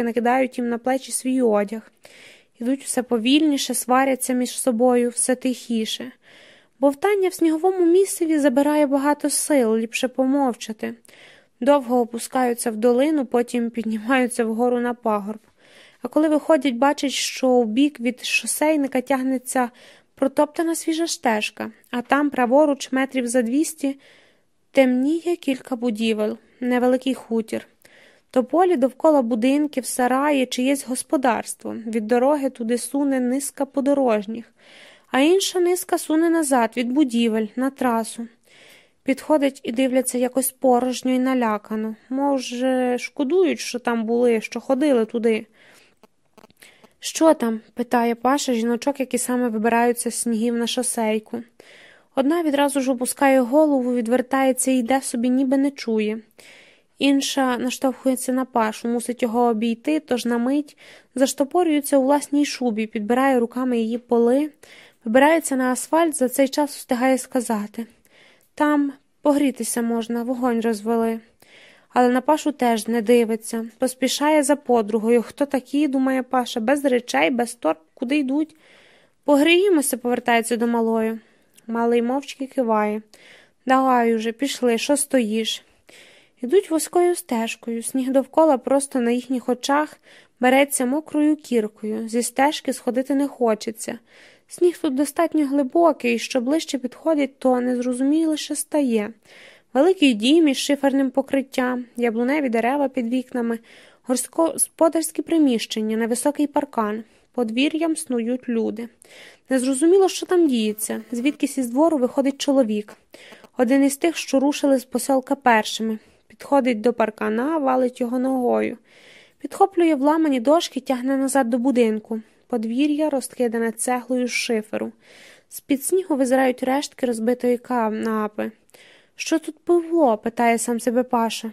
мовчки накидають їм на плечі свій одяг. Ідуть все повільніше, сваряться між собою, все тихіше. Бовтання в сніговому місцеві забирає багато сил, ліпше помовчати. Довго опускаються в долину, потім піднімаються вгору на пагорб. А коли виходять, бачать, що у бік від шосейника тягнеться протоптана свіжа стежка, а там, праворуч, метрів за двісті, темніє кілька будівель, невеликий хутір. То полі довкола будинків, сараї, чиєсь господарство. Від дороги туди суне низка подорожніх, а інша низка суне назад від будівель, на трасу. Підходять і дивляться якось порожньо і налякано. Може, шкодують, що там були, що ходили туди. Що там? питає Паша жіночок, які саме вибираються з снігів на шосейку. Одна відразу ж опускає голову, відвертається і йде собі, ніби не чує. Інша наштовхується на пашу, мусить його обійти, тож на мить заштопорюється у власній шубі, підбирає руками її поли, вибирається на асфальт, за цей час встигає сказати там погрітися можна, вогонь розвели. Але на пашу теж не дивиться, поспішає за подругою. Хто такі, думає Паша, без речей, без торб, куди йдуть. Погріємося, повертається до малої. Малий мовчки киває. Давай уже, пішли, що стоїш? Йдуть вузькою стежкою, сніг довкола просто на їхніх очах береться мокрою кіркою, зі стежки сходити не хочеться. Сніг тут достатньо глибокий, що ближче підходять, то незрозуміліше стає. Великий дім із шиферним покриттям, яблуневі дерева під вікнами, господарські приміщення, невисокий паркан. Подвір'ям снують люди. Незрозуміло, що там діється, звідкись із двору виходить чоловік. Один із тих, що рушили з поселка першими. Підходить до паркана, валить його ногою. Підхоплює вламані дошки, тягне назад до будинку. Подвір'я розкидане цеглою з шиферу. З під снігу визирають рештки розбитої канапи. Що тут було? питає сам себе Паша.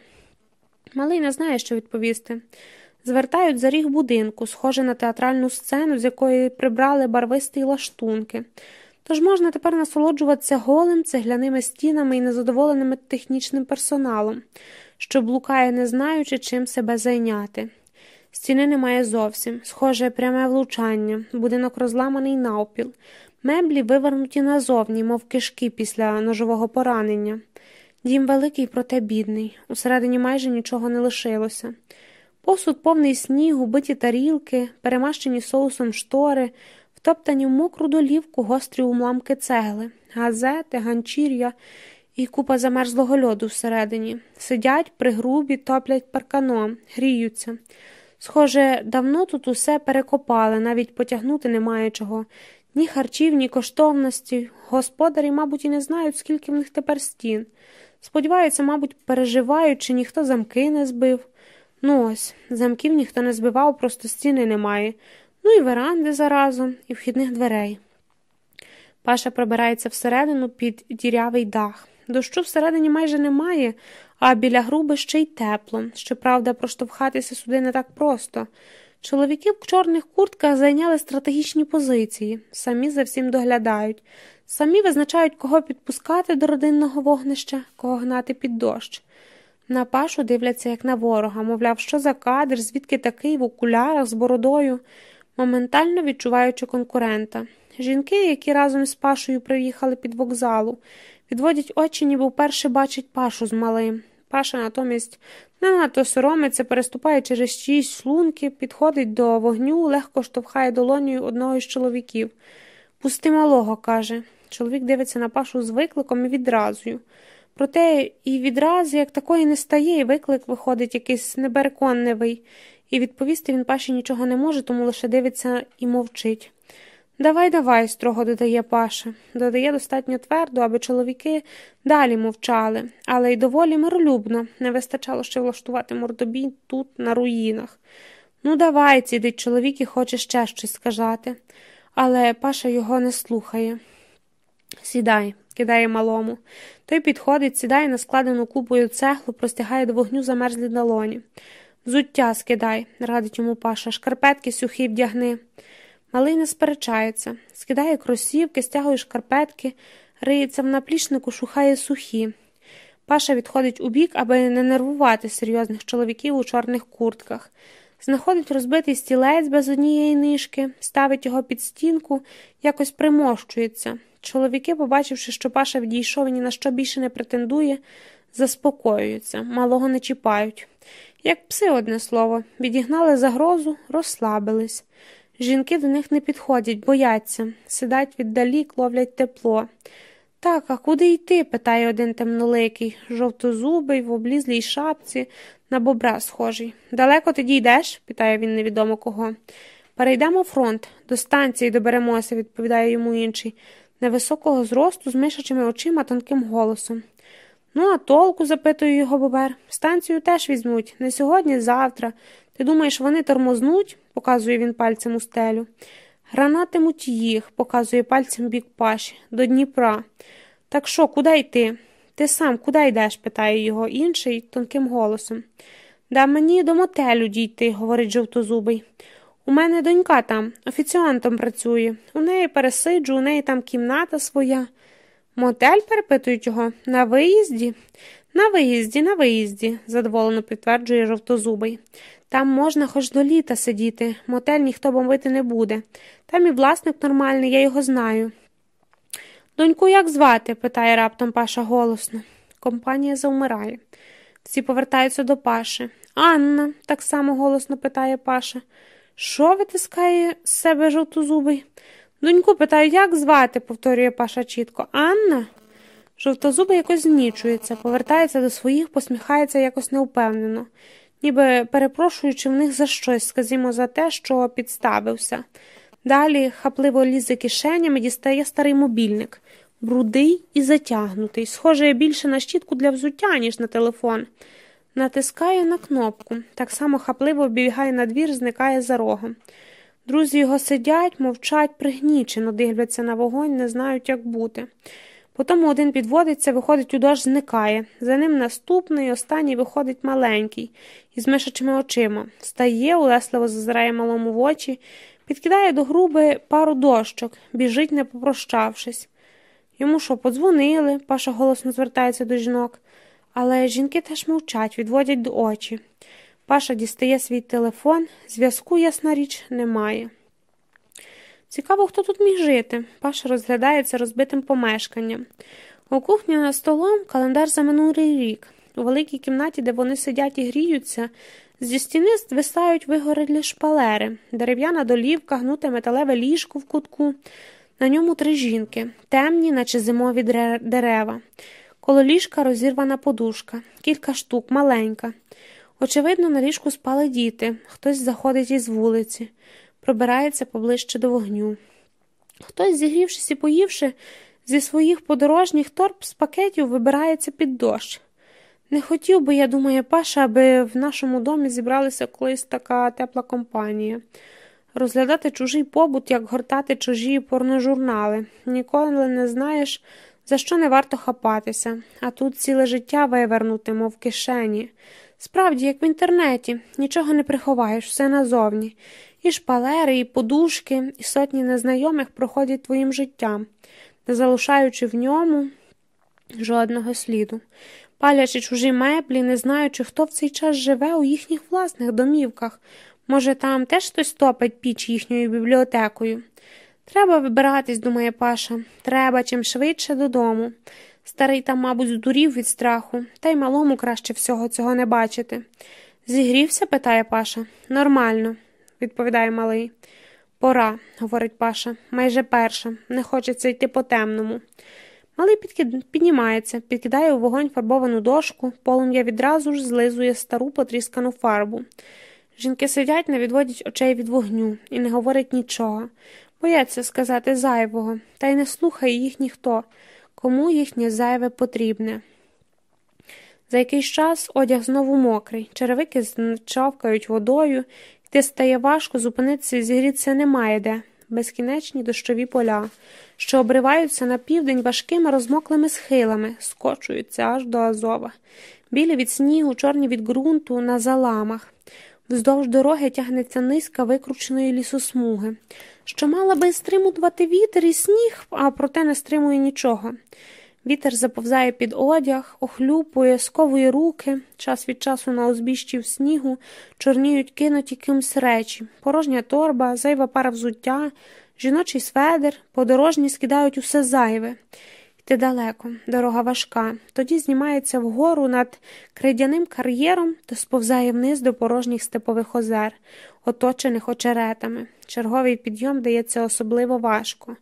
Малий не знає, що відповісти. Звертають за ріг будинку, схоже на театральну сцену, з якої прибрали барвисті лаштунки. Тож можна тепер насолоджуватися голим цегляними стінами і незадоволеним технічним персоналом, що блукає, не знаючи, чим себе зайняти. Стіни немає зовсім, схоже, пряме влучання, будинок розламаний навпіл, меблі вивернуті назовні, мов кишки після ножового поранення. Дім великий, проте бідний, усередині майже нічого не лишилося. Посуд повний снігу, биті тарілки, перемащені соусом штори, втоптані в мокру долівку гострі умламки цегли, газети, ганчір'я і купа замерзлого льоду всередині. Сидять пригрубі, топлять парканом, гріються. Схоже, давно тут усе перекопали, навіть потягнути немає чого. Ні харчів, ні коштовності. Господарі, мабуть, і не знають, скільки в них тепер стін. Сподіваються, мабуть, переживають, чи ніхто замки не збив. Ну ось, замків ніхто не збивав, просто стіни немає. Ну і веранди заразом, і вхідних дверей. Паша пробирається всередину під дірявий дах. Дощу всередині майже немає, а біля груби ще й тепло. Щоправда, проштовхатися сюди не так просто. Чоловіки в чорних куртках зайняли стратегічні позиції, самі за всім доглядають, самі визначають, кого підпускати до родинного вогнища, кого гнати під дощ. На пашу дивляться, як на ворога, мовляв, що за кадр, звідки такий в окулярах з бородою, моментально відчуваючи конкурента. Жінки, які разом з пашою приїхали під вокзалу, відводять очі, ніби вперше бачать пашу з малим. Паша натомість не надто соромиться, переступає через шість шлунки, підходить до вогню, легко штовхає долонію одного із чоловіків. Пусти малого, каже. Чоловік дивиться на пашу з викликом і відразою. Проте і відразу, як такої не стає, і виклик виходить якийсь непереконливий, і відповісти він паші нічого не може, тому лише дивиться і мовчить. Давай, давай, строго додає Паша. Додає достатньо твердо, аби чоловіки далі мовчали, але й доволі миролюбно не вистачало ще влаштувати мордобій тут, на руїнах. Ну, давай, цідить чоловік і хоче ще щось сказати, але Паша його не слухає. Сідай, кидає малому. Той підходить, сідає на складену купою цеглу, простягає до вогню замерзлі долоні. Взуття скидай, радить йому Паша, шкарпетки сухі вдягни. Малий не сперечається, скидає кросівки, стягує шкарпетки, риється в наплічнику, шухає сухі. Паша відходить у бік, аби не нервувати серйозних чоловіків у чорних куртках. знаходить розбитий стілець без однієї нишки, ставить його під стінку, якось примощується. Чоловіки, побачивши, що Паша відійшов і ні на що більше не претендує, заспокоюються, малого не чіпають. Як пси, одне слово, відігнали загрозу, розслабились. Жінки до них не підходять, бояться, сидять віддалік, ловлять тепло. Так, а куди йти? питає один темноликий, жовтозубий, в облізлій шапці, на бобра схожий. Далеко ти дійдеш? питає він невідомо кого. Перейдемо фронт, до станції доберемося, відповідає йому інший, невисокого зросту з мишачими очима тонким голосом. Ну, а толку, запитує його бобер. Станцію теж візьмуть. Не сьогодні, завтра. Ти думаєш, вони тормознуть? показує він пальцем у стелю. Гранатимуть їх, показує пальцем бік паші, до Дніпра. Так що, куди йти? Ти сам куди йдеш? питає його інший тонким голосом. Да мені до мотелю дійти, говорить жовтозубий. У мене донька там, офіціантом працює. У неї пересиджу, у неї там кімната своя. Мотель перепитують його на виїзді? На виїзді, на виїзді, задоволено підтверджує жовтозубий. Там можна хоч до літа сидіти, мотель ніхто бомбити не буде. Там і власник нормальний, я його знаю. Доньку, як звати? питає раптом Паша голосно. Компанія завмирає. Всі повертаються до Паши. Анна, так само голосно питає Паша. Що витискає з себе жовтозубий? Доньку питаю, як звати, повторює Паша чітко. Анна? Жовтозубий якось знічується, повертається до своїх, посміхається якось неупевнено, ніби перепрошуючи в них за щось, скажімо, за те, що підставився. Далі хапливо лізе кишенями, дістає старий мобільник, брудий і затягнутий, схожий більше на щітку для взуття, ніж на телефон. Натискає на кнопку, так само хапливо оббігає на двір, зникає за рогом. Друзі його сидять, мовчать, пригнічено, дивляться на вогонь, не знають, як бути. Потім один підводиться, виходить у дощ, зникає. За ним наступний, останній виходить маленький, із мишачими очима. Встає, улесливо зазирає малому в очі, підкидає до груби пару дощок, біжить, не попрощавшись. Йому що, подзвонили, Паша голосно звертається до жінок. Але жінки теж мовчать, відводять до очі. Паша дістає свій телефон, зв'язку, ясна річ, немає. Цікаво, хто тут міг жити. Паша розглядається розбитим помешканням. У кухні над столом календар за минулий рік. У великій кімнаті, де вони сидять і гріються, зі стіни звисають вигорелі шпалери, дерев'яна долівка, гнуте металеве ліжко в кутку. На ньому три жінки, темні, наче зимові дерева. Коло ліжка розірвана подушка, кілька штук, маленька. Очевидно, на ліжку спали діти, хтось заходить із вулиці, пробирається поближче до вогню. Хтось, зігрівшись і поївши, зі своїх подорожніх торб з пакетів вибирається під дощ. Не хотів би, я думаю, Паша, аби в нашому домі зібралася колись така тепла компанія. Розглядати чужий побут, як гортати чужі порножурнали. Ніколи не знаєш, за що не варто хапатися, а тут ціле життя вивернути, мов кишені. Справді, як в інтернеті, нічого не приховаєш, все назовні. І шпалери, і подушки, і сотні незнайомих проходять твоїм життям, не залишаючи в ньому жодного сліду, палячи чужі меблі, не знаючи, хто в цей час живе у їхніх власних домівках. Може, там теж хтось топить піч їхньою бібліотекою. Треба вибиратись, думає Паша, треба чим швидше додому. Старий там, мабуть, здурів від страху, та й малому краще всього цього не бачити. Зігрівся? питає Паша. Нормально, відповідає малий. Пора, говорить Паша, майже перша, не хочеться йти по темному. Малий підкид... піднімається, підкидає у вогонь фарбовану дошку, полум'я відразу ж злизує стару потріскану фарбу. Жінки сидять, не відводять очей від вогню і не говорять нічого, бояться сказати зайвого, та й не слухає їх ніхто кому їхнє зайве потрібне. За якийсь час одяг знову мокрий, черевики човкають водою, йти стає важко, зупинитися і зігрітися немає де, безкінечні дощові поля, що обриваються на південь важкими розмоклими схилами, скочуються аж до Азова, білі від снігу, чорні від ґрунту, на заламах. Вздовж дороги тягнеться низка викрученої лісосмуги що мала би стримувати вітер і сніг, а проте не стримує нічого. Вітер заповзає під одяг, охлюпує, сковує руки, час від часу на узбіжжі в снігу чорніють кинуті кимсь речі, порожня торба, зайва пара взуття, жіночий сведер, подорожні скидають усе зайве. Йти далеко, дорога важка, тоді знімається вгору над крейдяним кар'єром та сповзає вниз до порожніх степових озер, оточених очеретами. Черговий підйом дається особливо важко.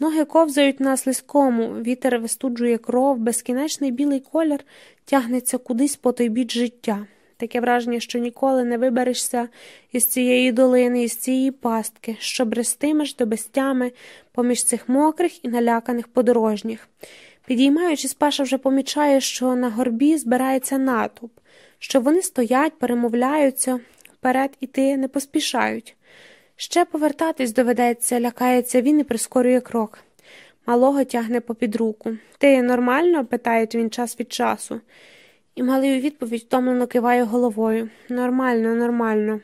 Ноги ковзають на слизькому, вітер вистуджує кров, безкінечний білий колір тягнеться кудись по той біч життя. Таке враження, що ніколи не виберешся із цієї долини, із цієї пастки, що брестимеш до безтями поміж цих мокрих і наляканих подорожніх. Підіймаючись, Паша вже помічає, що на горбі збирається натовп, що вони стоять, перемовляються, вперед іти не поспішають. Ще повертатись доведеться, лякається він і прискорює крок. Малого тягне попід руку. Ти нормально? питає він час від часу. І малий у відповідь втомлено киває головою. Нормально, нормально.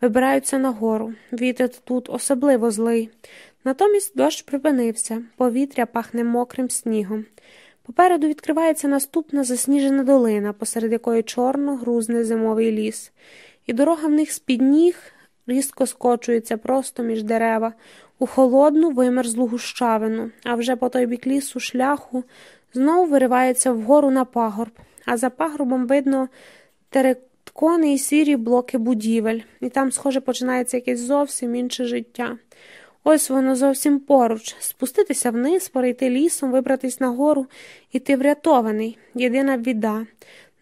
Вибираються нагору. Вітер тут особливо злий. Натомість дощ припинився, повітря пахне мокрим снігом. Попереду відкривається наступна засніжена долина, посеред якої чорно грузне зимовий ліс, і дорога в них з під ніг різко скочується просто між дерева, у холодну вимерзлу гущавину, а вже по той бік лісу шляху знову виривається вгору на пагорб, а за пагорбом видно терекони і сірі блоки будівель, і там, схоже, починається якесь зовсім інше життя. Ось воно зовсім поруч спуститися вниз, перейти лісом, вибратись нагору і ти врятований. Єдина біда.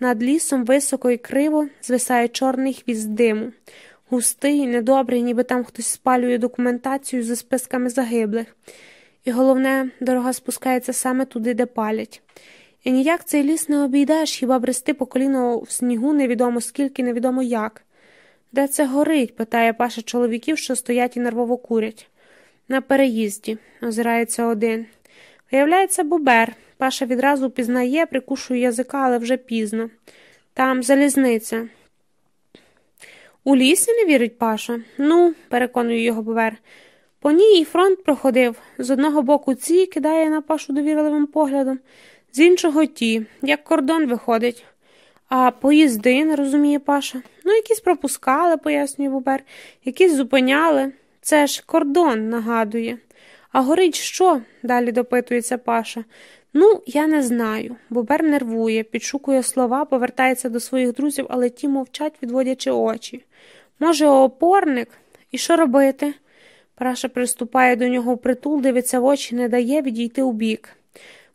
Над лісом високо і криво звисає чорний хвіст диму густий, недобрий, ніби там хтось спалює документацію зі списками загиблих. І головне, дорога спускається саме туди, де палять. І ніяк цей ліс не обійдеш, хіба брести по коліно в снігу невідомо скільки, невідомо як. Де це горить? питає Паша чоловіків, що стоять і нервово курять. На переїзді, озирається один. Виявляється, бобер. Паша відразу пізнає, прикушує язика, але вже пізно. Там залізниця. У лісі не вірить Паша? Ну, переконує його Бовер. По ній і фронт проходив. З одного боку ці кидає на пашу довірливим поглядом, з іншого ті, як кордон виходить. А поїзди, не розуміє Паша. Ну, якісь пропускали, пояснює Бубер, якісь зупиняли. Це ж кордон, нагадує. А горить що? далі допитується Паша. Ну, я не знаю. Бобер нервує, підшукує слова, повертається до своїх друзів, але ті мовчать, відводячи очі. Може, опорник? І що робити? Праша приступає до нього впритул, дивиться в очі, не дає відійти у бік.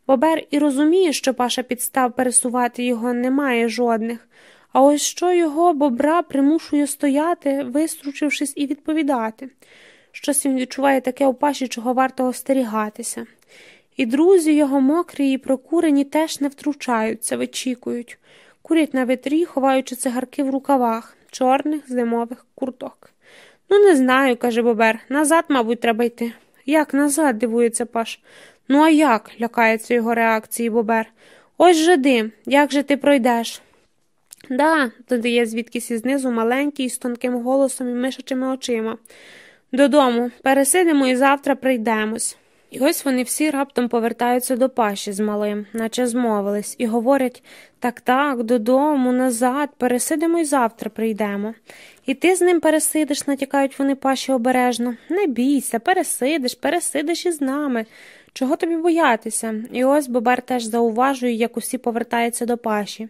Бобер і розуміє, що паша підстав пересувати його немає жодних, а ось що його бобра примушує стояти, вистручившись і відповідати. Щось він відчуває таке у паші, чого варто остерігатися. І друзі його мокрі і прокурені теж не втручаються, вичікують, курять на вітрі, ховаючи цигарки в рукавах, чорних зимових курток. Ну, не знаю, каже Бобер. Назад, мабуть, треба йти. Як назад? дивується Паш. Ну, а як? лякається його реакції Бобер. Ось же дим, як же ти пройдеш? Да, додає звідкись ізнизу маленький, з тонким голосом і мишачими очима. Додому, пересидимо і завтра прийдемось. І ось вони всі раптом повертаються до паші з малим, наче змовились, і говорять так, так, додому, назад, пересидимо і завтра прийдемо. І ти з ним пересидиш, натякають вони паші обережно. Не бійся, пересидиш, пересидиш із нами. Чого тобі боятися? І ось Бобер теж зауважує, як усі повертаються до паші,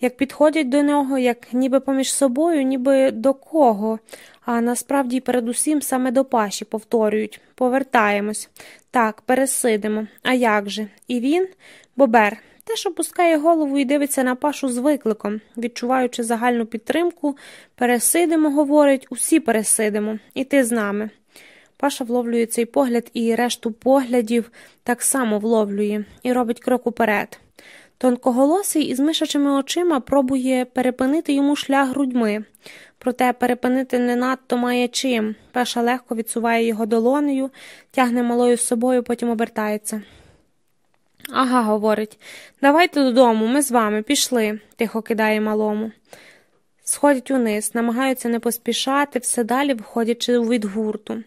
як підходять до нього, як ніби поміж собою, ніби до кого, а насправді передусім саме до паші повторюють повертаємось. Так, пересидимо. А як же? І він, Бобер, теж опускає голову і дивиться на пашу з викликом, відчуваючи загальну підтримку, пересидимо, говорить, усі пересидимо, і ти з нами. Паша вловлює цей погляд і решту поглядів так само вловлює і робить крок уперед. Тонкоголосий із мишачими очима пробує перепинити йому шлях грудьми, проте перепинити не надто має чим. Паша легко відсуває його долонею, тягне малою з собою, потім обертається. Ага, говорить, давайте додому, ми з вами пішли, тихо кидає малому. Сходять униз, намагаються не поспішати, все далі виходячи від гурту.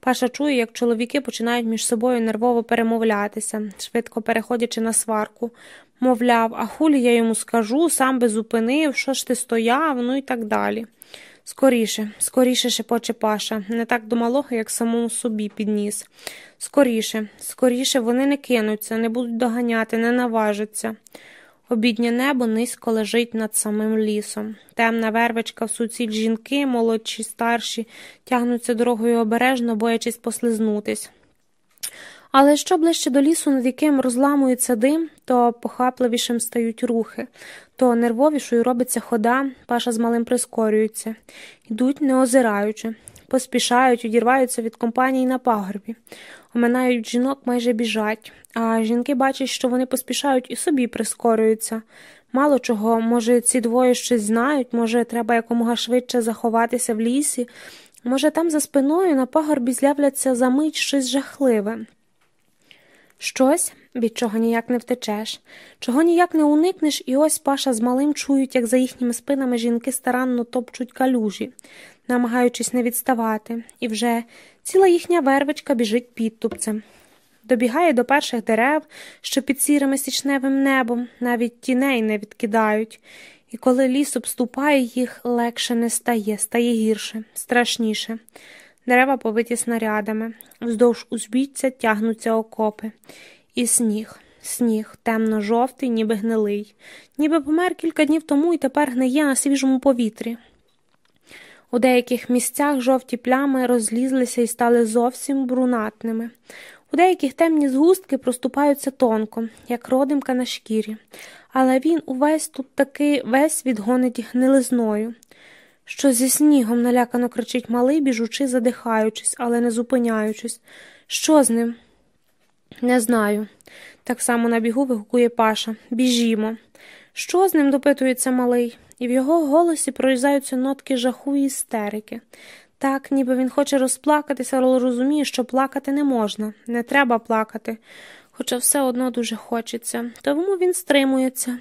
Паша чує, як чоловіки починають між собою нервово перемовлятися, швидко переходячи на сварку. Мовляв, а хулі я йому скажу, сам би зупинив, що ж ти стояв, ну і так далі. Скоріше, скоріше шепоче Паша, не так до малого, як самому собі підніс. Скоріше, скоріше вони не кинуться, не будуть доганяти, не наважаться. Обіднє небо низько лежить над самим лісом. Темна вервичка в суціль жінки, молодші, старші, тягнуться дорогою обережно, боячись послизнутись. Але що ближче до лісу, над яким розламується дим, то похапливішим стають рухи, то нервовішою робиться хода, паша з малим прискорюються, йдуть, не озираючи, поспішають, відірваються від компанії на пагорбі, оминають жінок, майже біжать, а жінки бачать, що вони поспішають і собі прискорюються. Мало чого, може, ці двоє щось знають, може, треба якомога швидше заховатися в лісі, може, там за спиною на пагорбі з'являться за мить щось жахливе. Щось, від чого ніяк не втечеш, чого ніяк не уникнеш, і ось паша з малим чують, як за їхніми спинами жінки старанно топчуть калюжі, намагаючись не відставати, і вже ціла їхня вервичка біжить підтупцем. Добігає до перших дерев, що під сірим січневим небом, навіть тіней не відкидають, і коли ліс обступає їх, легше не стає, стає гірше, страшніше. Дерева побиті снарядами, вздовж узбіччя тягнуться окопи. І сніг, сніг, темно-жовтий, ніби гнилий, ніби помер кілька днів тому і тепер гниє на свіжому повітрі. У деяких місцях жовті плями розлізлися і стали зовсім брунатними. У деяких темні згустки проступаються тонко, як родимка на шкірі, але він увесь тут таки весь відгонить гнилизною. Що зі снігом налякано кричить малий, біжучи, задихаючись, але не зупиняючись. Що з ним? Не знаю. Так само на бігу вигукує Паша. Біжімо. Що з ним? допитується малий, і в його голосі прорізаються нотки жаху і істерики. Так, ніби він хоче розплакатися, але розуміє, що плакати не можна, не треба плакати, хоча все одно дуже хочеться. Тому він стримується,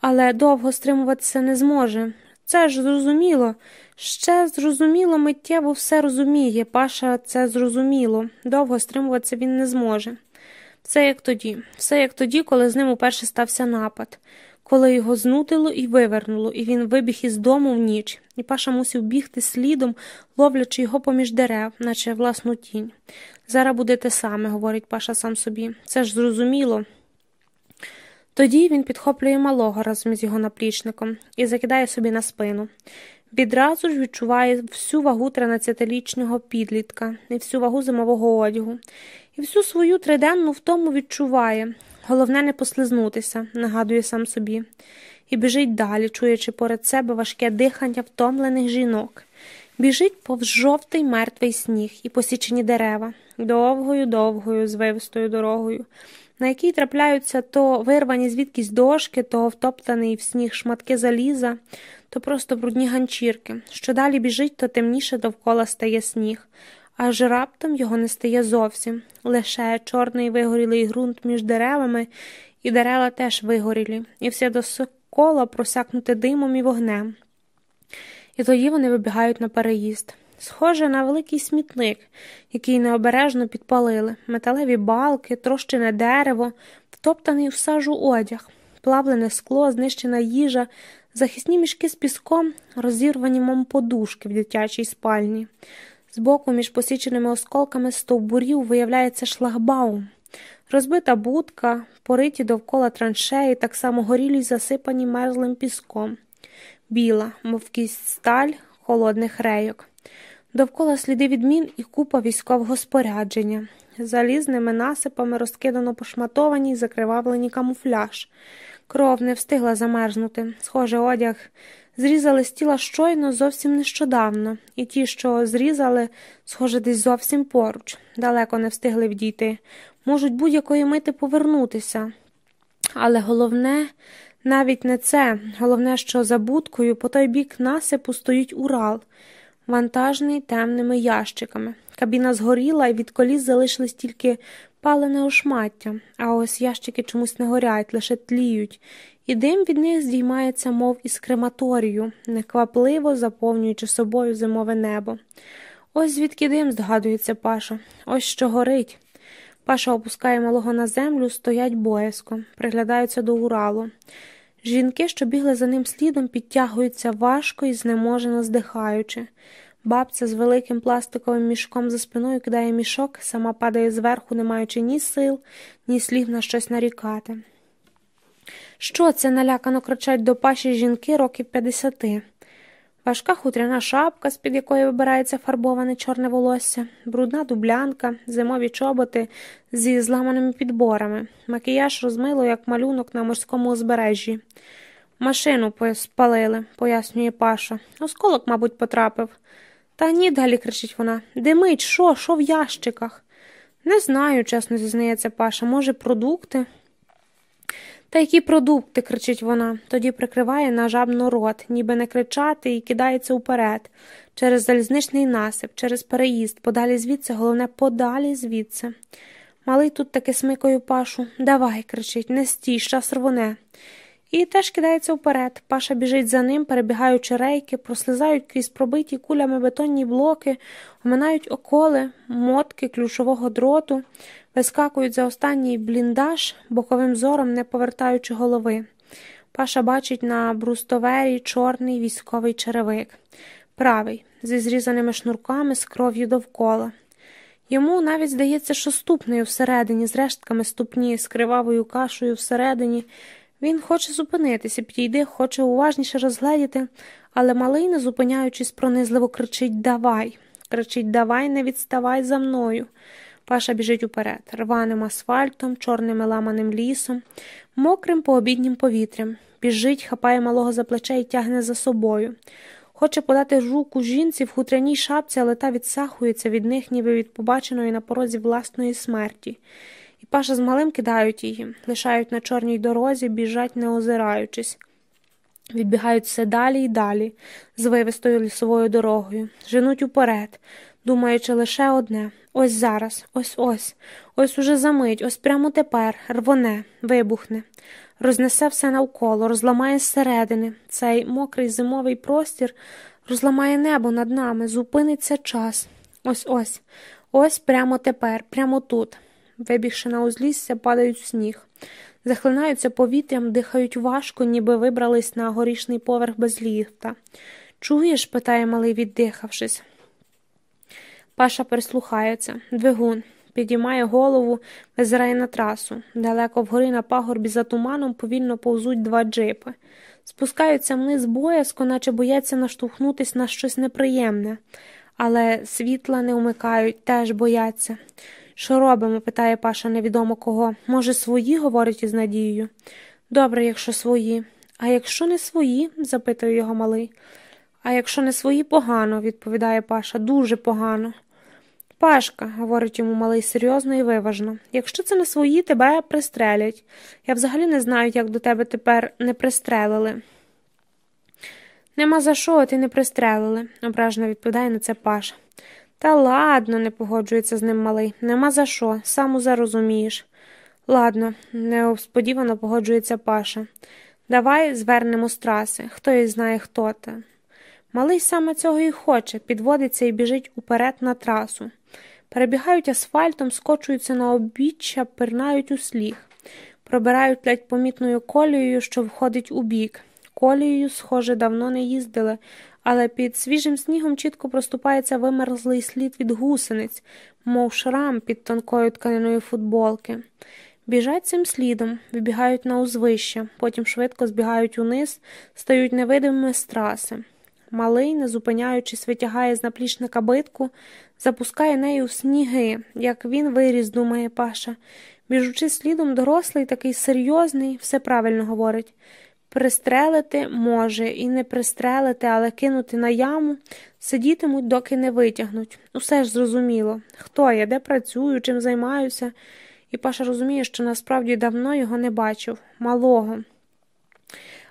але довго стримуватися не зможе. Це ж зрозуміло. Ще зрозуміло, миттєво все розуміє. Паша це зрозуміло. Довго стримуватися він не зможе. Все як тоді, все як тоді, коли з ним уперше стався напад, коли його знутило і вивернуло, і він вибіг із дому в ніч, і Паша мусив бігти слідом, ловлячи його поміж дерев, наче власну тінь. Зараз буде те саме, говорить Паша сам собі. Це ж зрозуміло. Тоді він підхоплює малого разом з його наплічником і закидає собі на спину. Відразу ж відчуває всю вагу 13-літнього підлітка і всю вагу зимового одягу, і всю свою триденну втому відчуває. Головне не послизнутися, нагадує сам собі, і біжить далі, чуючи поряд себе важке дихання втомлених жінок. Біжить повз жовтий мертвий сніг і посічені дерева, довгою, довгою, звивистою дорогою на якій трапляються то вирвані звідкись дошки, то втоптаний в сніг шматки заліза, то просто брудні ганчірки. Що далі біжить, то темніше довкола стає сніг, аж раптом його не стає зовсім. Лише чорний вигорілий ґрунт між деревами, і дерева теж вигорілі, і все досокола просякнуте димом і вогнем. І тоді вони вибігають на переїзд схоже на великий смітник, який необережно підпалили, металеві балки, трощене дерево, втоптаний в сажу одяг, плавлене скло, знищена їжа, захисні мішки з піском, розірвані мом подушки в дитячій спальні. Збоку, між посіченими осколками стовбурів, виявляється шлагбаум. Розбита будка, пориті довкола траншеї, так само горілі засипані мерзлим піском, біла, мов кість сталь холодних рейок. Довкола сліди відмін і купа військового спорядження. Залізними насипами розкидано пошматовані й закривавлені камуфляж. Кров не встигла замерзнути. Схоже, одяг зрізали з тіла щойно зовсім нещодавно, і ті, що зрізали, схоже, десь зовсім поруч, далеко не встигли вдійти, можуть будь-якої мити повернутися. Але головне навіть не це, головне, що за будкою по той бік насипу стоїть Урал вантажний темними ящиками. Кабіна згоріла, і від коліс залишились тільки палене ошмаття, а ось ящики чомусь не горять, лише тліють, і дим від них здіймається, мов із крематорію, неквапливо заповнюючи собою зимове небо. Ось звідки дим, здогадується Паша, ось що горить. Паша опускає малого на землю, стоять боязко, приглядаються до Уралу. Жінки, що бігли за ним слідом, підтягуються важко і знеможено здихаючи. Бабця з великим пластиковим мішком за спиною кидає мішок, сама падає зверху, не маючи ні сил, ні слів на щось нарікати. Що це налякано кричать до паші жінки років п'ятдесяти? Важка хутряна шапка, з під якої вибирається фарбоване чорне волосся, брудна дублянка, зимові чоботи зі зламаними підборами, макіяж розмило, як малюнок на морському узбережжі. Машину спалили, пояснює Паша. Осколок, мабуть, потрапив. Та ні, далі кричить вона. Димить, що, що в ящиках? Не знаю, чесно зізнається Паша. Може, продукти? Та які продукти, кричить вона, тоді прикриває на жабно рот, ніби не кричати, і кидається уперед, через залізничний насип, через переїзд, подалі звідси, головне, подалі звідси. Малий тут таки смикою пашу. Давай, кричить, не стій, щас рвоне. І теж кидається вперед. Паша біжить за ним, перебігаючи рейки, прослизають крізь пробиті кулями бетонні блоки, оминають околи, мотки ключового дроту, вискакують за останній бліндаж, боковим зором не повертаючи голови. Паша бачить на брустовері чорний військовий черевик, правий, зі зрізаними шнурками з кров'ю довкола. Йому навіть здається, що ступнею всередині, з рештками ступні, з кривавою кашею всередині. Він хоче зупинитися, підійде, хоче уважніше розгледіти, але малий, не зупиняючись, пронизливо кричить Давай. Кричить Давай, не відставай за мною. Паша біжить уперед, рваним асфальтом, чорним ламаним лісом, мокрим пообіднім повітрям. Біжить, хапає малого за плече і тягне за собою. Хоче подати жуку жінці в хутряній шапці, але та відсахується від них, ніби від побаченої на порозі власної смерті. І Паша з малим кидають її, лишають на чорній дорозі, біжать, не озираючись. Відбігають все далі і далі, з вивистою лісовою дорогою, женуть уперед, думаючи лише одне ось зараз, ось ось, ось уже замить, ось прямо тепер, рвоне, вибухне, рознесе все навколо, розламає зсередини. Цей мокрий зимовий простір розламає небо над нами, зупиниться час. Ось ось, ось прямо тепер, прямо тут. Вибігши на узлісся, падають в сніг. Захлинаються повітрям, дихають важко, ніби вибрались на горішний поверх без ліфта. Чуєш? питає малий, віддихавшись. Паша прислухається. Двигун. Підіймає голову, визирає на трасу. Далеко вгорі на пагорбі за туманом повільно повзуть два джипи. Спускаються вниз боязко, наче бояться наштовхнутись на щось неприємне, але світла не умикають, теж бояться. Що робимо? питає Паша невідомо кого. Може, свої, говорить із надією. Добре, якщо свої. А якщо не свої? запитує його малий. А якщо не свої, погано, відповідає Паша, дуже погано. Пашка, говорить йому малий серйозно і виважно, якщо це не свої, тебе пристрелять. Я взагалі не знаю, як до тебе тепер не пристрелили. Нема за що, ти не пристрелили, ображено відповідає на це Паша. Та ладно, не погоджується з ним малий. Нема за що, сам узе розумієш. Ладно, несподівано погоджується Паша. Давай звернемо з траси. Хто і знає, хто те. Малий саме цього і хоче, підводиться і біжить уперед на трасу. Перебігають асфальтом, скочуються на обіччя, пирнають у сліг, пробирають ледь помітною колією, що входить у бік. Колією, схоже, давно не їздили, але під свіжим снігом чітко проступається вимерзлий слід від гусениць, мов шрам під тонкою тканиною футболки. Біжать цим слідом, вибігають на узвище, потім швидко збігають униз, стають невидимими з траси. Малий, не зупиняючись, витягає з наплічника битку, запускає нею в сніги, як він виріс, думає Паша. Біжучи слідом, дорослий, такий серйозний, все правильно говорить. Пристрелити може, і не пристрелити, але кинути на яму, сидітимуть, доки не витягнуть. Усе ж зрозуміло, хто я, де працюю, чим займаюся. І Паша розуміє, що насправді давно його не бачив, малого.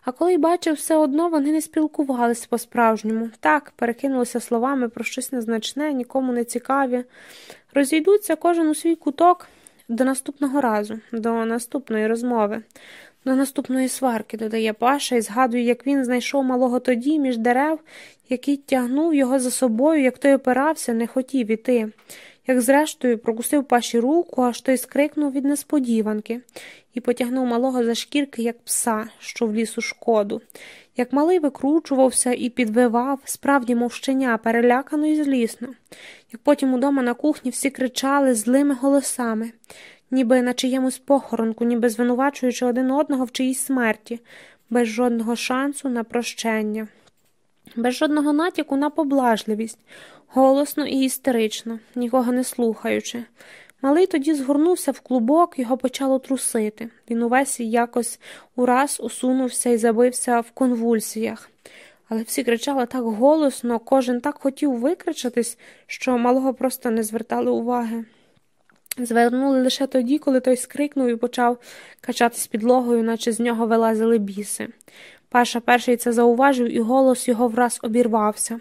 А коли й бачив, все одно вони не спілкувалися по-справжньому. Так, перекинулися словами про щось незначне, нікому не цікаві. Розійдуться кожен у свій куток до наступного разу, до наступної розмови. До наступної сварки, додає Паша і згадує, як він знайшов малого тоді між дерев, який тягнув його за собою, як той опирався, не хотів іти. Як зрештою прокусив паші руку, аж той скрикнув від несподіванки і потягнув малого за шкірки, як пса, що в лісу шкоду. Як малий викручувався і підвивав, справді мовщення, перелякано і злісно, як потім удома на кухні всі кричали злими голосами ніби на чиємусь похоронку, ніби звинувачуючи один одного в чиїсь смерті, без жодного шансу на прощення, без жодного натяку на поблажливість, голосно і істерично, нікого не слухаючи. Малий тоді згорнувся в клубок, його почало трусити. Він увесь якось ураз усунувся і забився в конвульсіях. Але всі кричали так голосно, кожен так хотів викричатись, що малого просто не звертали уваги. Звернули лише тоді, коли той скрикнув і почав качатись підлогою, наче з нього вилазили біси. Паша перший це зауважив, і голос його враз обірвався.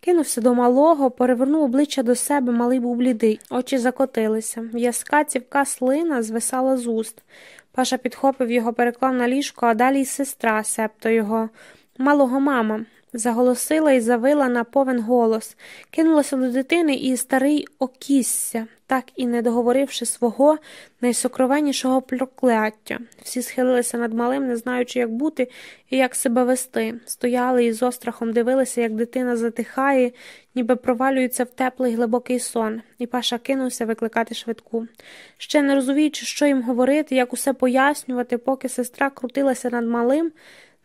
Кинувся до малого, перевернув обличчя до себе, малий був блідий, очі закотилися. В'язка цівка слина звисала з уст. Паша підхопив його, переклав на ліжко, а далі й сестра, септо його, малого мама. Заголосила і завила на повен голос, кинулася до дитини, і старий окісся, так і не договоривши свого найсокровеннішого прокляття. Всі схилилися над малим, не знаючи, як бути і як себе вести. Стояли і з острахом дивилися, як дитина затихає, ніби провалюється в теплий глибокий сон, і Паша кинувся викликати швидку. Ще не розуміючи, що їм говорити, як усе пояснювати, поки сестра крутилася над малим.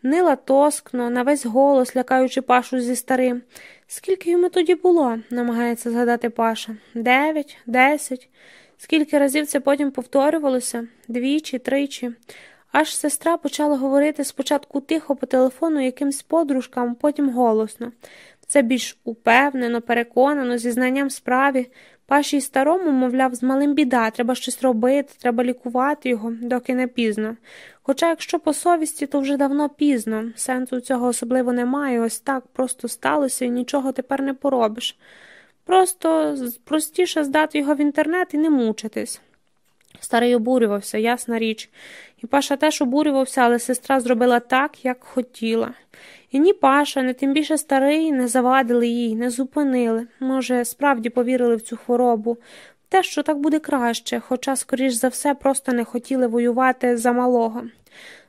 Нила тоскно, на весь голос, лякаючи Пашу зі старим. Скільки йому тоді було, намагається згадати Паша. Дев'ять, десять. Скільки разів це потім повторювалося? Двічі, тричі. Аж сестра почала говорити спочатку тихо по телефону якимсь подружкам, потім голосно. Це більш упевнено, переконано, зі знанням справі. Паші старому, мовляв, з малим біда, треба щось робити, треба лікувати його, доки не пізно. Хоча, якщо по совісті, то вже давно пізно. Сенсу цього особливо немає, ось так просто сталося і нічого тепер не поробиш. Просто простіше здати його в інтернет і не мучитись. Старий обурювався, ясна річ. І Паша теж обурювався, але сестра зробила так, як хотіла. І ні Паша, ні тим більше старий не завадили їй, не зупинили. Може, справді повірили в цю хворобу, те, що так буде краще, хоча, скоріш за все, просто не хотіли воювати за малого.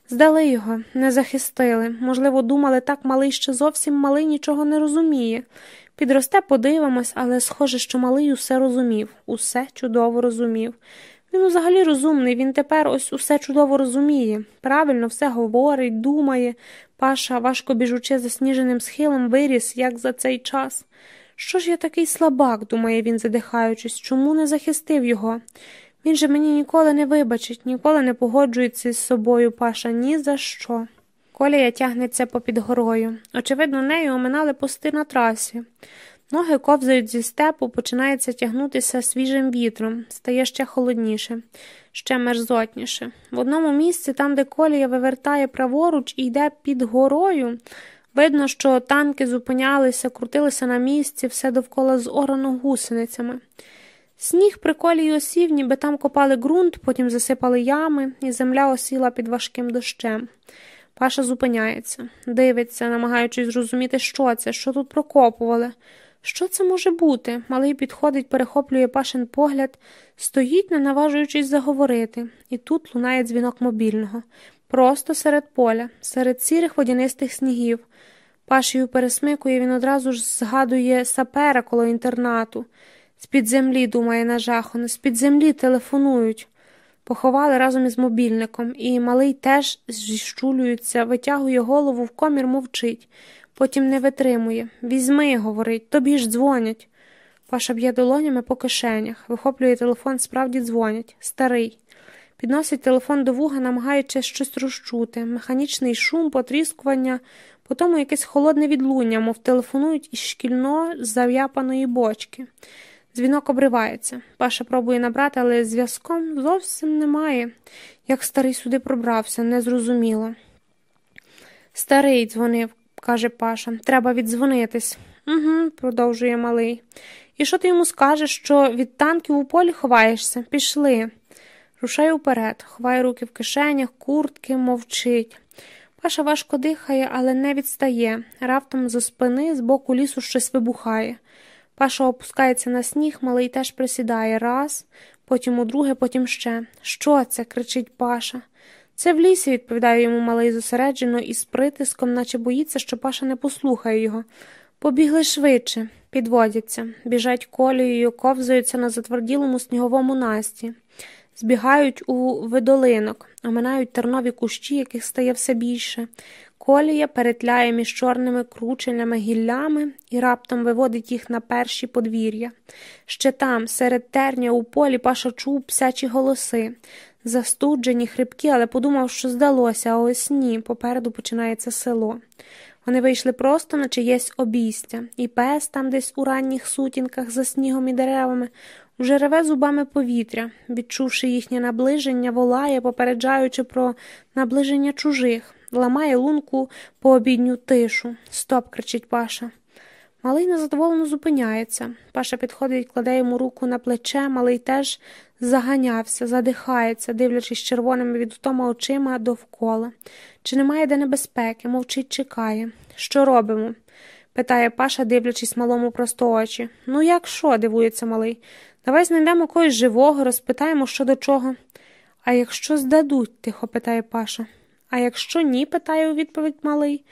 Здали його, не захистили. Можливо, думали, так малий ще зовсім малий нічого не розуміє. Підросте, подивимось, але схоже, що малий усе розумів, усе чудово розумів. Він взагалі розумний, він тепер ось усе чудово розуміє, правильно все говорить, думає. Паша, важко біжучи засніженим схилом, виріс, як за цей час. Що ж я такий слабак, думає він, задихаючись, чому не захистив його? Він же мені ніколи не вибачить, ніколи не погоджується з собою, Паша, ні за що. Колія тягнеться попід горою. Очевидно, нею оминали пости на трасі. Ноги ковзають зі степу, починається тягнутися свіжим вітром, стає ще холодніше, ще мерзотніше. В одному місці, там, де колія вивертає праворуч і йде під горою, видно, що танки зупинялися, крутилися на місці, все довкола зорано гусеницями. Сніг при колії осів, ніби там копали ґрунт, потім засипали ями, і земля осіла під важким дощем. Паша зупиняється, дивиться, намагаючись зрозуміти, що це, що тут прокопували. Що це може бути? Малий підходить, перехоплює пашин погляд, стоїть, не наважуючись заговорити, і тут лунає дзвінок мобільного. Просто серед поля, серед сірих водянистих снігів. Пашію пересмикує, він одразу ж згадує сапера коло інтернату. З-під землі, думає нажахано, з-під землі телефонують. Поховали разом із мобільником, і малий теж зіщулюється, витягує голову в комір, мовчить. Потім не витримує. Візьми, говорить, тобі ж дзвонять. Паша б'є долонями по кишенях, вихоплює телефон, справді дзвонять. Старий. Підносить телефон до вуга, намагаючись щось розчути. Механічний шум, потріскування, потім якесь холодне відлуння, мов телефонують із шкільно зав'япаної бочки. Дзвінок обривається. Паша пробує набрати, але зв'язком зовсім немає. Як старий сюди пробрався, незрозуміло. Старий дзвонив каже Паша. Треба віддзвонитись. Угу, продовжує малий. І що ти йому скажеш, що від танків у полі ховаєшся? Пішли. Рушає вперед, ховає руки в кишенях, куртки, мовчить. Паша важко дихає, але не відстає. Раптом зо спини з боку лісу щось вибухає. Паша опускається на сніг, малий теж присідає раз, потім у друге, потім ще. Що це? кричить Паша. Це в лісі, відповідає йому малий зосереджено і з притиском, наче боїться, що Паша не послухає його. Побігли швидше, підводяться, біжать колією, ковзаються на затверділому сніговому насті, збігають у видолинок, оминають тернові кущі, яких стає все більше. Колія перетляє між чорними крученями гіллями і раптом виводить їх на перші подвір'я. Ще там, серед терня у полі, Паша чув псячі голоси, застуджені, хрипкі, але подумав, що здалося, а ось ні, попереду починається село. Вони вийшли просто на чиєсь обійстя, і пес там десь у ранніх сутінках за снігом і деревами вже реве зубами повітря, відчувши їхнє наближення, волає, попереджаючи про наближення чужих, ламає лунку по обідню тишу. Стоп, кричить Паша. Малий незадоволено зупиняється. Паша підходить, кладе йому руку на плече, малий теж заганявся, задихається, дивлячись червоними від утома очима довкола. Чи немає де небезпеки, мовчить, чекає. Що робимо? питає Паша, дивлячись малому просто очі. Ну, як що? дивується малий. Давай знайдемо когось живого, розпитаємо, що до чого. А якщо здадуть, тихо питає Паша. А якщо ні, питає у відповідь малий.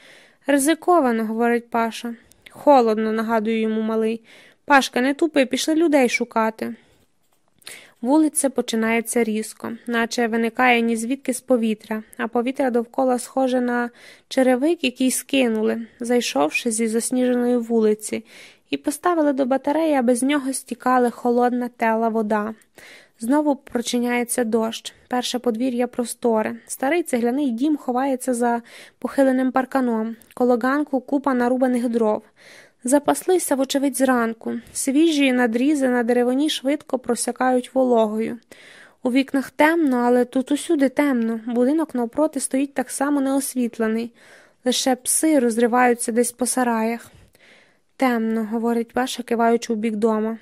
Ризиковано, говорить Паша. Холодно, нагадує йому малий. Пашка, не тупи, пішли людей шукати. Вулиця починається різко, наче виникає ні звідки з повітря, а повітря довкола схоже на черевик, який скинули, зайшовши зі засніженої вулиці, і поставили до батареї, аби з нього стікала холодна тела вода. Знову прочиняється дощ. Перше подвір'я просторе. Старий цегляний дім ховається за похиленим парканом, коло ганку купа нарубаних дров. Запаслися, вочевидь, зранку. Свіжі надрізи на деревині швидко просякають вологою. У вікнах темно, але тут усюди темно. Будинок навпроти стоїть так само неосвітлений. Лише пси розриваються десь по сараях. Темно, говорить Паша, киваючи у бік дома.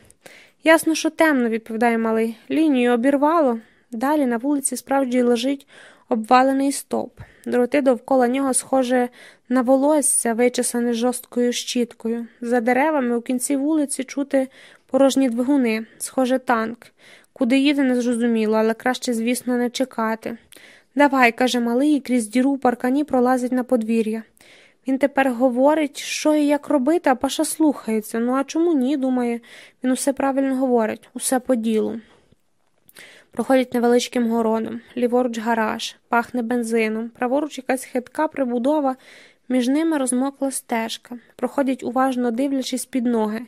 Ясно, що темно, відповідає малий. Лінію обірвало. Далі на вулиці справді лежить обвалений стовп. Дроти довкола нього схоже на волосся, вичесане жорсткою щіткою. За деревами у кінці вулиці чути порожні двигуни, схоже, танк. Куди їде, не зрозуміло, але краще, звісно, не чекати. Давай, каже малий, і крізь діру паркані пролазить на подвір'я. Він тепер говорить, що і як робити, а паша слухається. Ну а чому ні? думає, він усе правильно говорить, усе по ділу. Проходять невеличким городом, ліворуч гараж, пахне бензином, праворуч якась хитка прибудова, між ними розмокла стежка. Проходять уважно дивлячись під ноги.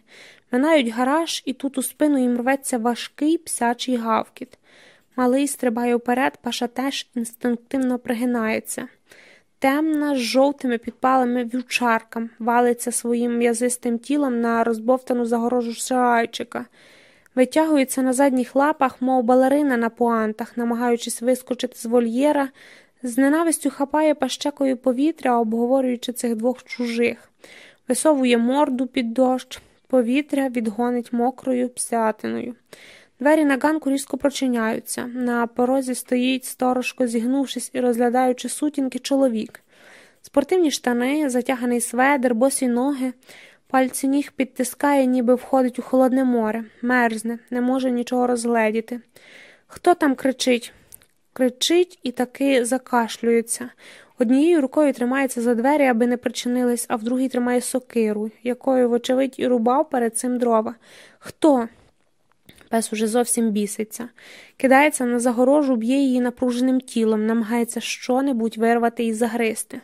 Минають гараж, і тут у спину їм рветься важкий псячий гавкіт. Малий стрибає вперед, паша теж інстинктивно пригинається. Темна, з жовтими підпалими вівчаркам, валиться своїм м'язистим тілом на розбовтану загорожу сарайчика. Витягується на задніх лапах, мов балерина на пуантах, намагаючись вискочити з вольєра, з ненавистю хапає пащекою повітря, обговорюючи цих двох чужих, висовує морду під дощ, повітря відгонить мокрою псятиною. Двері на ганку різко прочиняються. На порозі стоїть сторожко, зігнувшись і розглядаючи сутінки, чоловік. Спортивні штани, затяганий сведер, босі ноги, пальці ніг підтискає, ніби входить у холодне море, мерзне, не може нічого розгледіти. Хто там кричить? Кричить і таки закашлюється. Однією рукою тримається за двері, аби не причинились, а в другій тримає сокиру, якою, вочевидь, і рубав перед цим дрова. Хто? Пес уже зовсім біситься, кидається на загорожу, б'є її напруженим тілом, намагається щонебудь вирвати і загризти.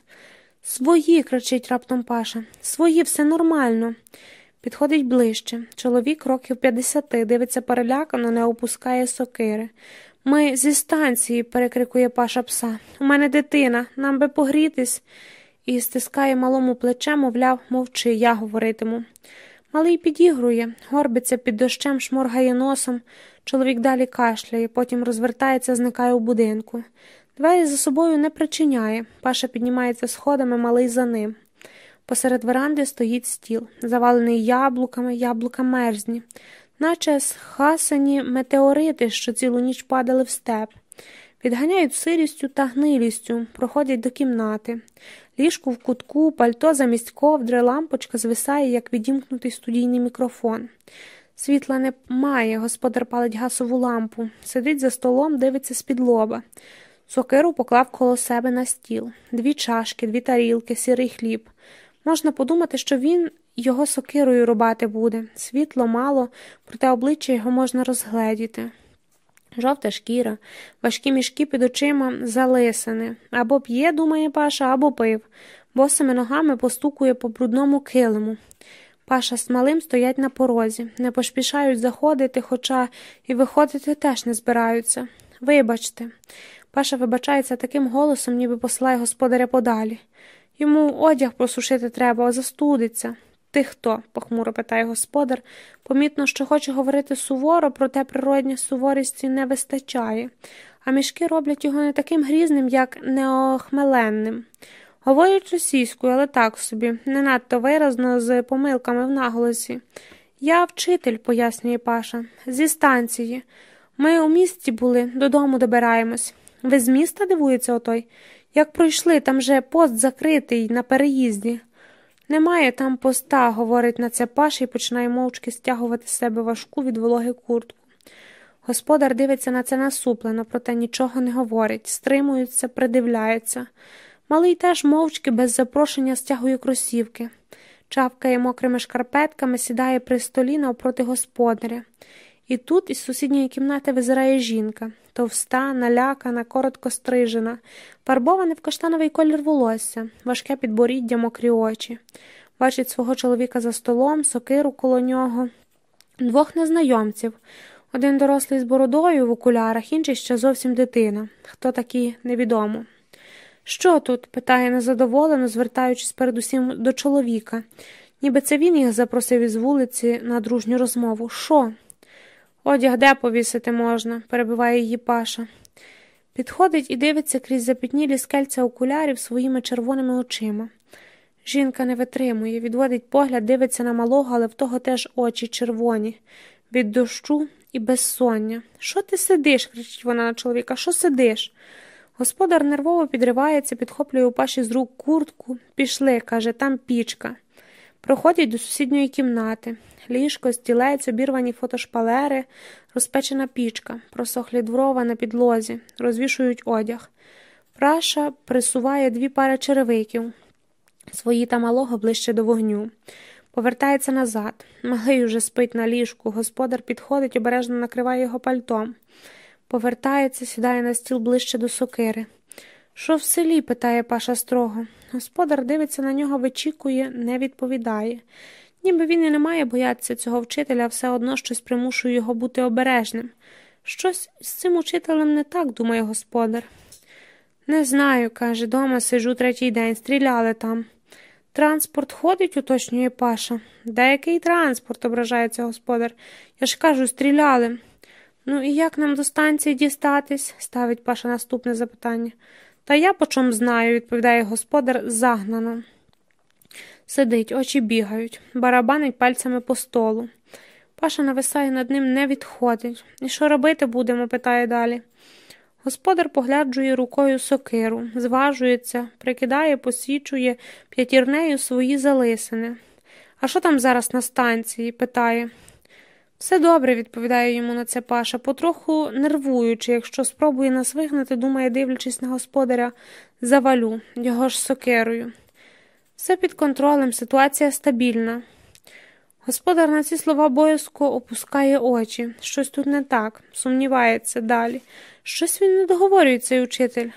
Свої, кричить раптом Паша, свої, все нормально. Підходить ближче. Чоловік років п'ятдесяти, дивиться перелякано, не опускає сокири. Ми зі станції, перекрикує Паша пса. У мене дитина, нам би погрітись, і стискає малому плече, мовляв, мовчи, я говоритиму. Малий підігрує, горбиться під дощем, шморгає носом. Чоловік далі кашляє, потім розвертається, зникає у будинку. Двері за собою не причиняє. Паша піднімається сходами, малий за ним. Посеред веранди стоїть стіл, завалений яблуками, яблука мерзні, наче схасані метеорити, що цілу ніч падали в степ. Відганяють сирістю та гнилістю, проходять до кімнати. Ліжку в кутку, пальто замість ковдри, лампочка звисає, як відімкнутий студійний мікрофон. Світла немає, господар палить гасову лампу, сидить за столом, дивиться з-під лоба. Сокиру поклав коло себе на стіл дві чашки, дві тарілки, сірий хліб. Можна подумати, що він його сокирою рубати буде. Світло мало, проте обличчя його можна розгледіти. Жовта шкіра, важкі мішки під очима залисане. Або п'є, думає Паша, або пив. Босими ногами постукує по брудному килиму. Паша з малим стоять на порозі, не поспішають заходити, хоча і виходити теж не збираються. Вибачте. Паша вибачається таким голосом, ніби посилає господаря подалі. Йому одяг просушити треба, застудиться. Ти хто? похмуро питає господар. Помітно, що хоче говорити суворо, проте природні суворісті не вистачає, а мішки роблять його не таким грізним, як неохмеленним. Говорять російською, але так собі, не надто виразно, з помилками в наголосі. Я вчитель, пояснює Паша, зі станції. Ми у місті були, додому добираємось. Ви з міста дивується отой? Як пройшли, там же пост закритий на переїзді. Немає там поста, говорить на це Паша і починає мовчки стягувати з себе важку від вологи куртку. Господар дивиться на це насуплено, проте нічого не говорить, стримується, придивляється. Малий теж мовчки, без запрошення стягує кросівки, чавкає мокрими шкарпетками, сідає при столі навпроти господаря. І тут із сусідньої кімнати визирає жінка товста, налякана, коротко стрижена, фарбоване в каштановий колір волосся, важке підборіддя, мокрі очі. Бачить свого чоловіка за столом, сокиру коло нього, двох незнайомців. Один дорослий з бородою в окулярах, інший ще зовсім дитина. Хто такі, невідомо. Що тут? питає незадоволено, звертаючись передусім до чоловіка, ніби це він їх запросив із вулиці на дружню розмову. Що? Одяг де повісити можна, перебиває її Паша. Підходить і дивиться крізь запітнілі скельця окулярів своїми червоними очима. Жінка не витримує, відводить погляд, дивиться на малого, але в того теж очі червоні, від дощу і безсоння. Що ти сидиш? кричить вона на чоловіка. Що сидиш? Господар нервово підривається, підхоплює у паші з рук куртку. Пішли, каже, там пічка. Проходять до сусідньої кімнати. Ліжко, стілець, обірвані фотошпалери, розпечена пічка, просохлі дрова на підлозі, розвішують одяг. Праша присуває дві пари черевиків, свої та малого ближче до вогню. Повертається назад. Малий уже спить на ліжку. Господар підходить, обережно накриває його пальтом. Повертається, сідає на стіл ближче до сокири. Що в селі? питає Паша строго. Господар дивиться на нього, вичікує, не відповідає. Ніби він і не має боятися цього вчителя, все одно щось примушує його бути обережним. Щось з цим учителем не так, думає господар. Не знаю, каже, дома сижу третій день, стріляли там. Транспорт ходить, уточнює Паша. Деякий транспорт, ображається господар. Я ж кажу, стріляли. Ну і як нам до станції дістатись? ставить Паша наступне запитання. Та я по чому знаю, відповідає господар загнано. Сидить, очі бігають, барабанить пальцями по столу. Паша нависає над ним, не відходить. І що робити будемо? питає далі. Господар погляджує рукою сокиру, зважується, прикидає, посвічує п'ятірнею свої залисини. А що там зараз на станції? питає. Все добре, відповідає йому на це Паша, потроху нервуючи, якщо спробує нас вигнати, думає, дивлячись на господаря, завалю, його ж сокирою. Все під контролем, ситуація стабільна. Господар на ці слова боязко опускає очі. Щось тут не так, сумнівається далі. Щось він не договорює, цей учитель.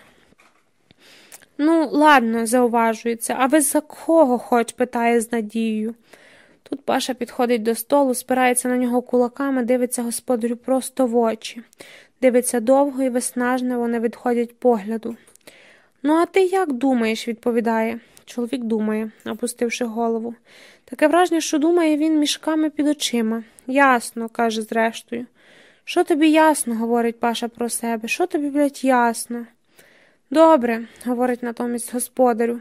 Ну, ладно, зауважується, а ви за кого хоч? питає з надією. Тут Паша підходить до столу, спирається на нього кулаками, дивиться господарю просто в очі. Дивиться довго і виснажливо, не відходять погляду. Ну, а ти як думаєш? відповідає. Чоловік думає, опустивши голову. Таке враження, що думає він мішками під очима. Ясно, каже зрештою. Що тобі ясно, говорить Паша про себе. Що тобі, блядь, ясно? Добре, говорить натомість господарю.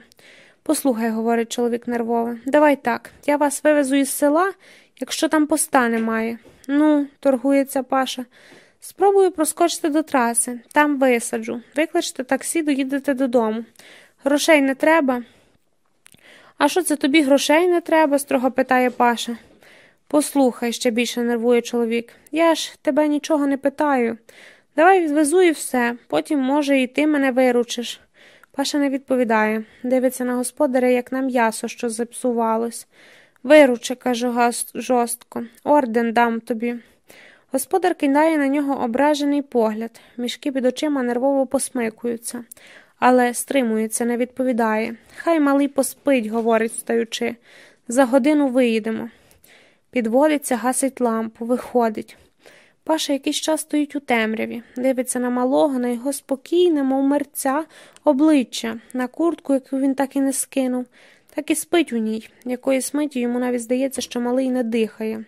Послухай, говорить чоловік нервово, давай так. Я вас вивезу із села, якщо там поста немає. Ну, торгується Паша. Спробую проскочити до траси, там висаджу. Викличте таксі, доїдете додому. Грошей не треба. А що це тобі грошей не треба? строго питає Паша. Послухай, ще більше нервує чоловік. Я ж тебе нічого не питаю. Давай відвезу і все, потім, може, і ти мене виручиш. Паша не відповідає, дивиться на господаря, як на м'ясо, що запсувалось. Виручи, каже жорстко, орден дам тобі. Господар кидає на нього ображений погляд, мішки під очима нервово посмикуються, але стримується, не відповідає. Хай малий поспить, говорить, встаючи. За годину виїдемо. Підводиться, гасить лампу, виходить. Паша якийсь час стоїть у темряві, дивиться на малого, на його спокійне, мов мерця, обличчя, на куртку, яку він так і не скинув, так і спить у ній, якоїсь миті йому навіть здається, що малий не дихає.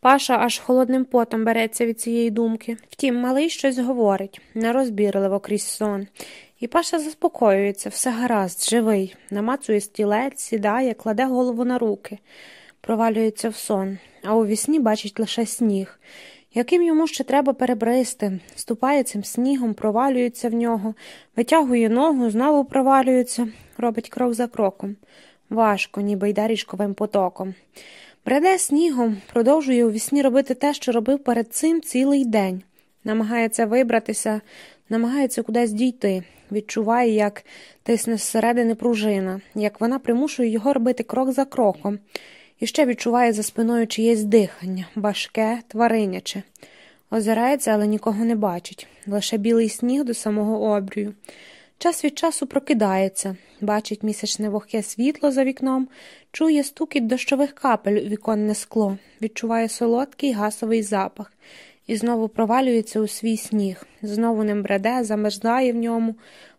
Паша аж холодним потом береться від цієї думки. Втім, малий щось говорить, нерозбірливо крізь сон. І Паша заспокоюється, все гаразд, живий, намацує стілець, сідає, кладе голову на руки, провалюється в сон, а у вісні бачить лише сніг. Яким йому ще треба перебрести, ступає цим снігом, провалюється в нього, витягує ногу, знову провалюється, робить крок за кроком. Важко, ніби йде річковим потоком. Бреде снігом, продовжує у вісні робити те, що робив перед цим цілий день. Намагається вибратися, намагається кудись дійти, відчуває, як тисне зсередини пружина, як вона примушує його робити крок за кроком, і ще відчуває за спиною чиєсь дихання, важке, твариняче. Озирається, але нікого не бачить, лише білий сніг до самого обрію. Час від часу прокидається, бачить місячне вогке світло за вікном, чує стукіт дощових капель у віконне скло, відчуває солодкий гасовий запах. І знову провалюється у свій сніг, знову ним бреде, замерзає в ньому,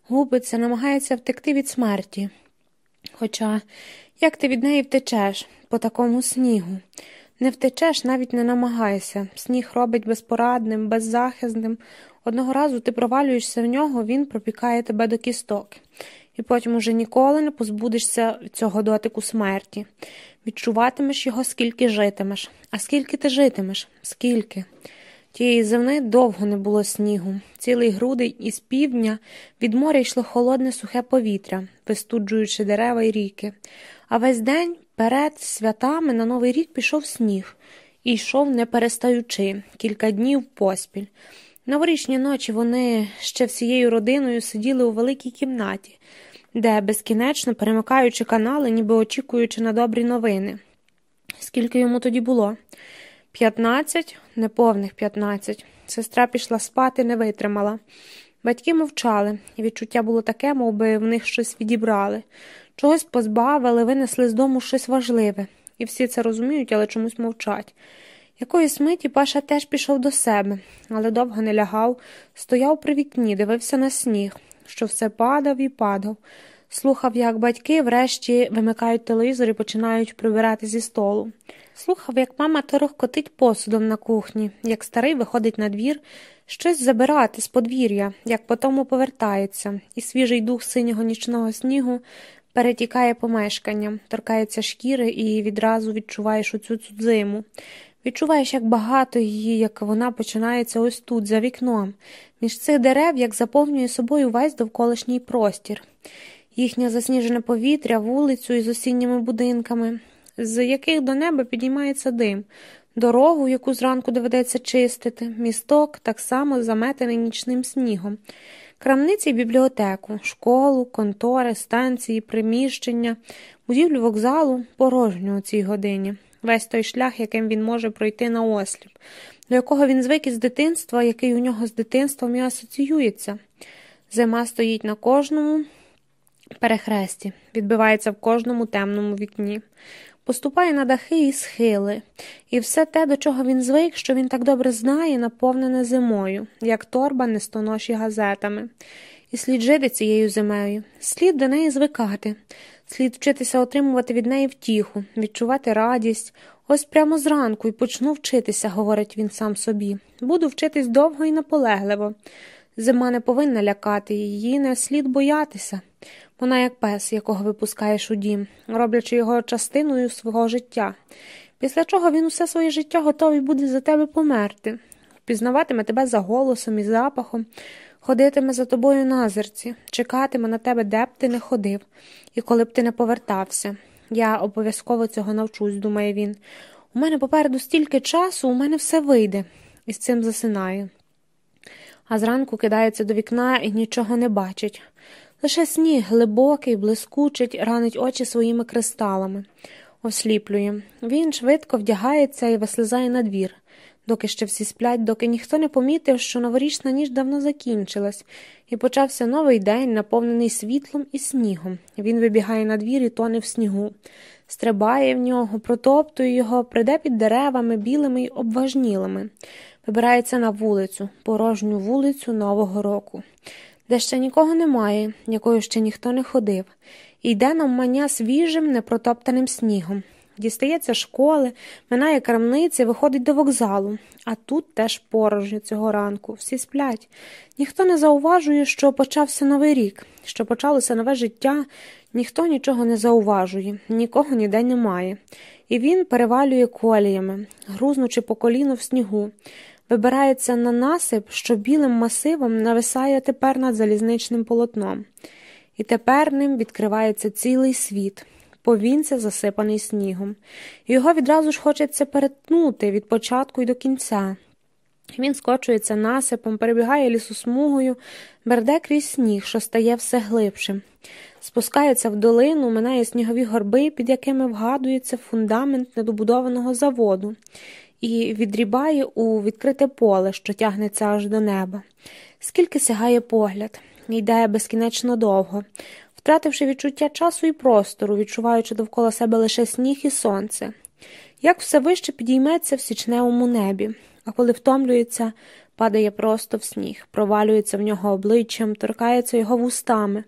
губиться, намагається втекти від смерті. Хоча як ти від неї втечеш по такому снігу? Не втечеш, навіть не намагайся. Сніг робить безпорадним, беззахисним. Одного разу ти провалюєшся в нього, він пропікає тебе до кісток, і потім уже ніколи не позбудешся цього дотику смерті. Відчуватимеш його, скільки житимеш. А скільки ти житимеш? Скільки? Тієї зими довго не було снігу. Цілий грудень із півдня від моря йшло холодне сухе повітря, вистуджуючи дерева й ріки. А весь день перед святами на Новий рік пішов сніг і йшов, не перестаючи, кілька днів поспіль. Новорічні ночі вони ще всією родиною сиділи у великій кімнаті, де, безкінечно перемикаючи канали, ніби очікуючи на добрі новини. Скільки йому тоді було? П'ятнадцять, неповних п'ятнадцять. Сестра пішла спати, не витримала. Батьки мовчали, і відчуття було таке, мов би в них щось відібрали, чогось позбавили, винесли з дому щось важливе, і всі це розуміють, але чомусь мовчать. Якоїсь миті Паша теж пішов до себе, але довго не лягав, стояв при вікні, дивився на сніг, що все падав і падав. Слухав, як батьки врешті вимикають телевізор і починають прибирати зі столу. Слухав, як мама торохкотить посудом на кухні, як старий виходить на двір щось забирати з подвір'я, як потому повертається, і свіжий дух синього нічного снігу перетікає помешканням, торкається шкіри і відразу відчуваєш оцю цю Відчуваєш, як багато її, як вона починається ось тут, за вікном, між цих дерев, як заповнює собою весь довколишній простір, їхнє засніжене повітря, вулицю із осінніми будинками, з яких до неба підіймається дим, дорогу, яку зранку доведеться чистити, місток так само заметений нічним снігом, крамниці й бібліотеку, школу, контори, станції, приміщення, будівлю вокзалу порожньо у цій годині весь той шлях, яким він може пройти на осліп, до якого він звик із дитинства, який у нього з дитинством і асоціюється. Зима стоїть на кожному перехресті, відбивається в кожному темному вікні, поступає на дахи і схили, і все те, до чого він звик, що він так добре знає, наповнене зимою, як торба нестоноші газетами. І слід жити цією зимею, слід до неї звикати, Слід вчитися отримувати від неї втіху, відчувати радість. Ось прямо зранку і почну вчитися, говорить він сам собі. Буду вчитись довго і наполегливо. Зима не повинна лякати, її не слід боятися. Вона як пес, якого випускаєш у дім, роблячи його частиною свого життя, після чого він усе своє життя готовий буде за тебе померти. впізнаватиме тебе за голосом і запахом, ходитиме за тобою на зерці, чекатиме на тебе, де б ти не ходив, і коли б ти не повертався. Я обов'язково цього навчусь, думає він. У мене попереду стільки часу, у мене все вийде, і з цим засинає. А зранку кидається до вікна і нічого не бачить. Лише сніг глибокий, блискучить, ранить очі своїми кристалами, осліплює. Він швидко вдягається і вислизає на двір, доки ще всі сплять, доки ніхто не помітив, що новорічна ніч давно закінчилась, і почався новий день, наповнений світлом і снігом. Він вибігає на двір і тоне в снігу, стрибає в нього, протоптує його, приде під деревами, білими й обважнілими, вибирається на вулицю, порожню вулицю Нового року де ще нікого немає, якою ще ніхто не ходив, і йде навмання свіжим, непротоптаним снігом. Дістається школи, минає крамниці, виходить до вокзалу, а тут теж порожньо цього ранку, всі сплять. Ніхто не зауважує, що почався новий рік, що почалося нове життя, ніхто нічого не зауважує, нікого ніде немає. І він перевалює коліями, грузнучи по коліну в снігу вибирається на насип, що білим масивом нависає тепер над залізничним полотном, і тепер ним відкривається цілий світ, повінця засипаний снігом. Його відразу ж хочеться перетнути від початку й до кінця. Він скочується насипом, перебігає лісосмугою, берде крізь сніг, що стає все глибшим, спускається в долину, минає снігові горби, під якими вгадується фундамент недобудованого заводу, і відрібає у відкрите поле, що тягнеться аж до неба. Скільки сягає погляд, йде безкінечно довго, втративши відчуття часу і простору, відчуваючи довкола себе лише сніг і сонце. Як все вище підійметься в січневому небі, а коли втомлюється, падає просто в сніг, провалюється в нього обличчям, торкається його вустами,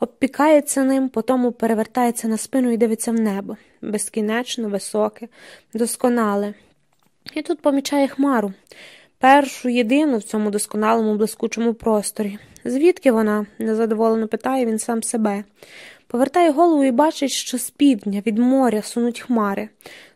обпікається ним, потому перевертається на спину і дивиться в небо безкінечно, високе, досконале, і тут помічає хмару, першу єдину в цьому досконалому блискучому просторі. Звідки вона? незадоволено питає він сам себе. Повертає голову і бачить, що з півдня від моря сунуть хмари,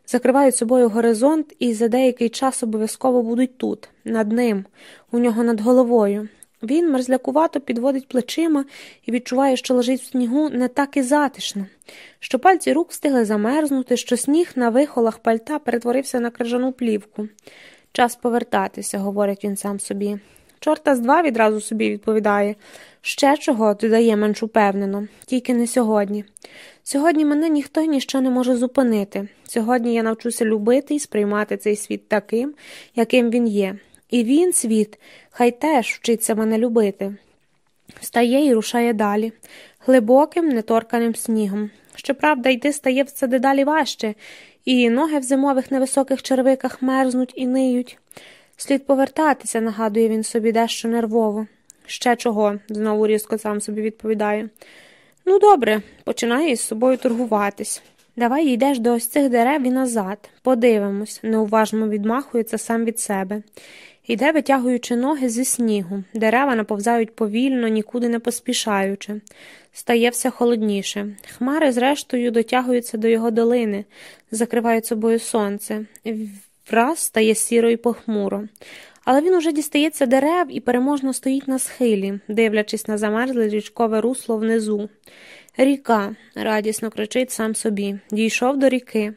закривають собою горизонт і за деякий час обов'язково будуть тут, над ним, у нього над головою. Він мерзлякувато підводить плечима і відчуває, що лежить в снігу не так і затишно, що пальці рук встигли замерзнути, що сніг на вихолах пальта перетворився на крижану плівку. Час повертатися, говорить він сам собі. Чорта з два відразу собі відповідає. Ще чого додає менш упевнено, тільки не сьогодні. Сьогодні мене ніхто ніщо не може зупинити. Сьогодні я навчуся любити і сприймати цей світ таким, яким він є. І він, світ, хай теж вчиться мене любити. Встає і рушає далі, глибоким, неторканим снігом. Щоправда, йти стає все дедалі важче, і ноги в зимових невисоких червиках мерзнуть і ниють. Слід повертатися, нагадує він собі дещо нервово. Ще чого, знову різко сам собі відповідає. Ну, добре, починає із собою торгуватись. Давай йдеш до ось цих дерев і назад, подивимось, неуважно відмахується сам від себе. Йде, витягуючи ноги зі снігу, дерева наповзають повільно, нікуди не поспішаючи. Стає все холодніше. Хмари, зрештою, дотягуються до його долини, закривають собою сонце. Враз стає сіро і похмуро. Але він уже дістається дерев і переможно стоїть на схилі, дивлячись на замерзле річкове русло внизу. Ріка, радісно кричить сам собі, дійшов до ріки.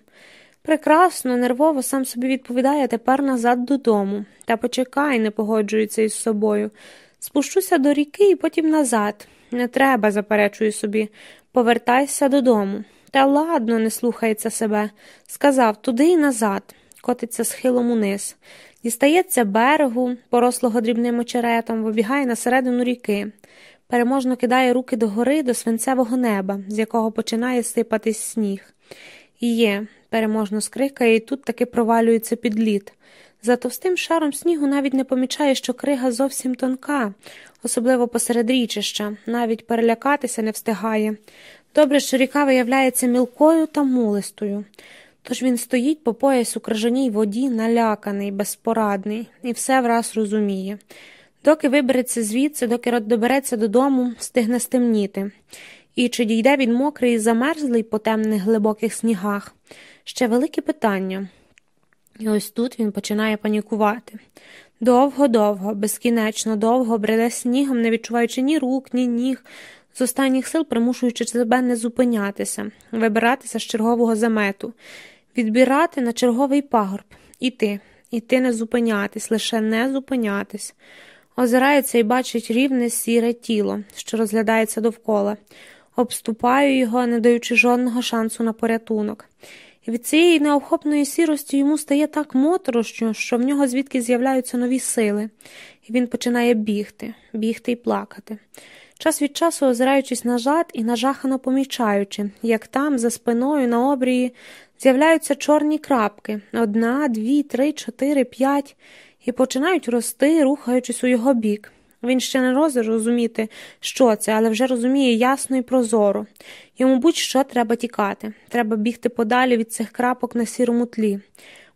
Прекрасно, нервово сам собі відповідає тепер назад додому. Та почекай, не погоджується із собою. Спущуся до ріки і потім назад. Не треба, заперечую собі, повертайся додому. Та ладно, не слухається себе. Сказав туди і назад, котиться схилом униз. Дістається берегу, порослого дрібним очеретом, вибігає на середину ріки. Переможно кидає руки догори до свинцевого неба, з якого починає сипатись сніг. Є, переможно скрикає, і тут таки провалюється під лід. За товстим шаром снігу навіть не помічає, що крига зовсім тонка, особливо посеред річища, навіть перелякатися не встигає. Добре, що ріка виявляється мілкою та мулистою. Тож він стоїть по пояс у крижаній воді, наляканий, безпорадний, і все враз розуміє. Доки вибереться звідси, доки добереться додому, встигне стемніти. І чи дійде він мокрий і замерзлий по темних глибоких снігах? Ще велике питання. І ось тут він починає панікувати. Довго-довго, безкінечно довго бреде снігом, не відчуваючи ні рук, ні ніг, з останніх сил примушуючи себе не зупинятися, вибиратися з чергового замету, відбирати на черговий пагорб, іти, іти не зупинятись, лише не зупинятись. Озирається і бачить рівне сіре тіло, що розглядається довкола, обступаю його, не даючи жодного шансу на порятунок. Від цієї неохопної сірості йому стає так моторошно, що в нього звідки з'являються нові сили, і він починає бігти, бігти і плакати. Час від часу, озираючись назад і нажахано помічаючи, як там, за спиною на обрії, з'являються чорні крапки одна, дві, три, чотири, п'ять, і починають рости, рухаючись у його бік. Він ще не розе розуміти, що це, але вже розуміє ясно і прозоро. Йому будь-що треба тікати, треба бігти подалі від цих крапок на сірому тлі,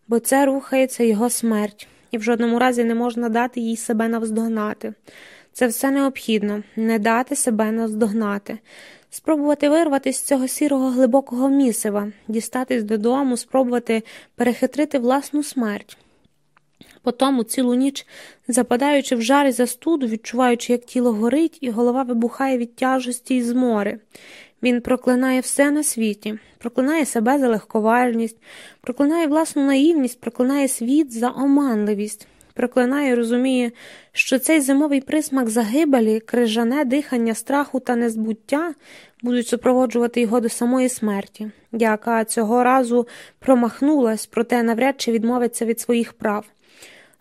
бо це рухається його смерть, і в жодному разі не можна дати їй себе навздогнати. Це все необхідно не дати себе наздогнати, спробувати вирватися з цього сірого глибокого місива, дістатись додому, спробувати перехитрити власну смерть. Потому цілу ніч, западаючи в жар і застуду, відчуваючи, як тіло горить, і голова вибухає від тяжості й змори. Він проклинає все на світі, проклинає себе за легковажність, проклинає власну наївність, проклинає світ за оманливість, проклинає і розуміє, що цей зимовий присмак загибелі, крижане дихання страху та незбуття будуть супроводжувати його до самої смерті, яка цього разу промахнулась, проте навряд чи відмовиться від своїх прав.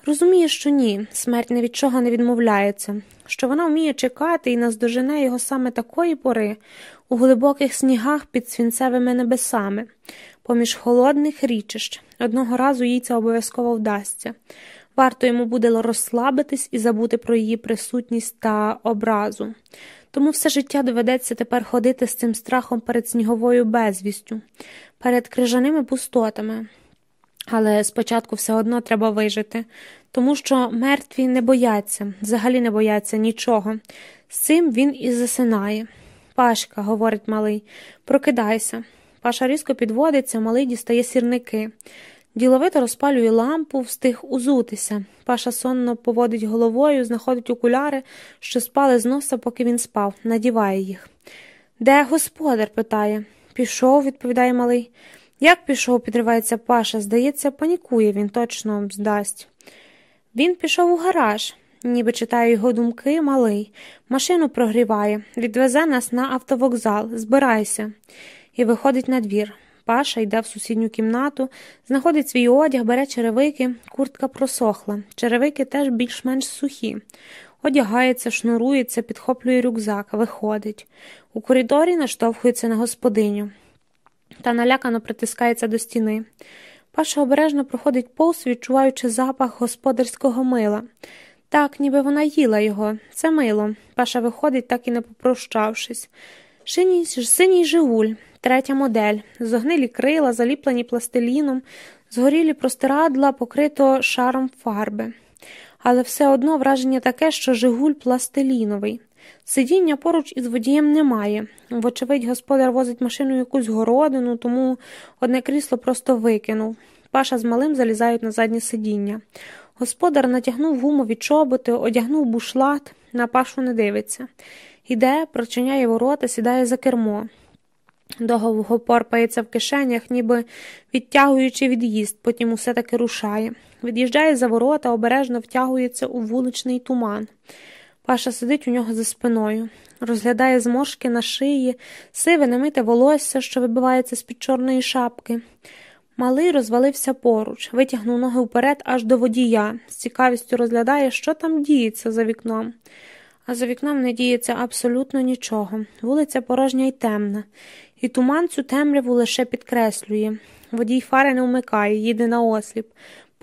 Розуміє, що ні, смерть ні від чого не відмовляється, що вона вміє чекати і наздожене його саме такої пори, у глибоких снігах під свінцевими небесами, поміж холодних річищ. Одного разу їй це обов'язково вдасться. Варто йому буде розслабитись і забути про її присутність та образу. Тому все життя доведеться тепер ходити з цим страхом перед сніговою безвістю, перед крижаними пустотами. Але спочатку все одно треба вижити, тому що мертві не бояться, взагалі не бояться нічого. З цим він і засинає. Пашка, говорить малий, прокидайся. Паша різко підводиться, малий дістає сірники. Діловито розпалює лампу, встиг узутися. Паша сонно поводить головою, знаходить окуляри, що спали з носа, поки він спав, надіває їх. Де господар? питає. Пішов, відповідає малий. Як пішов, підривається Паша, здається, панікує він точно здасть. Він пішов у гараж, ніби читає його думки, малий, машину прогріває, відвезе нас на автовокзал, збирайся, і виходить на двір. Паша йде в сусідню кімнату, знаходить свій одяг, бере черевики, куртка просохла. Черевики теж більш-менш сухі. Одягається, шнурується, підхоплює рюкзак, виходить. У коридорі наштовхується на господиню та налякано притискається до стіни. Паша обережно проходить повз, відчуваючи запах господарського мила. Так, ніби вона їла його, це мило. Паша виходить, так і не попрощавшись. Синій, синій Жигуль, третя модель, зогнилі крила, заліплені пластиліном, згорілі простирадла, покрито шаром фарби. Але все одно враження таке, що Жигуль пластиліновий. Сидіння поруч із водієм немає. Вочевидь, господар возить машину якусь городину, тому одне крісло просто викинув. Паша з малим залізають на заднє сидіння. Господар натягнув гумові чоботи, одягнув бушлат, на пашу не дивиться. Іде, прочиняє ворота, сідає за кермо. Довго порпається в кишенях, ніби відтягуючи від'їзд, потім усе таки рушає. Від'їжджає за ворота, обережно втягується у вуличний туман. Паша сидить у нього за спиною, розглядає зморшки на шиї, сиве немите волосся, що вибивається з під чорної шапки. Малий розвалився поруч, витягнув ноги вперед аж до водія, з цікавістю розглядає, що там діється за вікном. А за вікном не діється абсолютно нічого. Вулиця порожня й темна, і туман цю темряву лише підкреслює. Водій фари не вмикає, їде на осліп.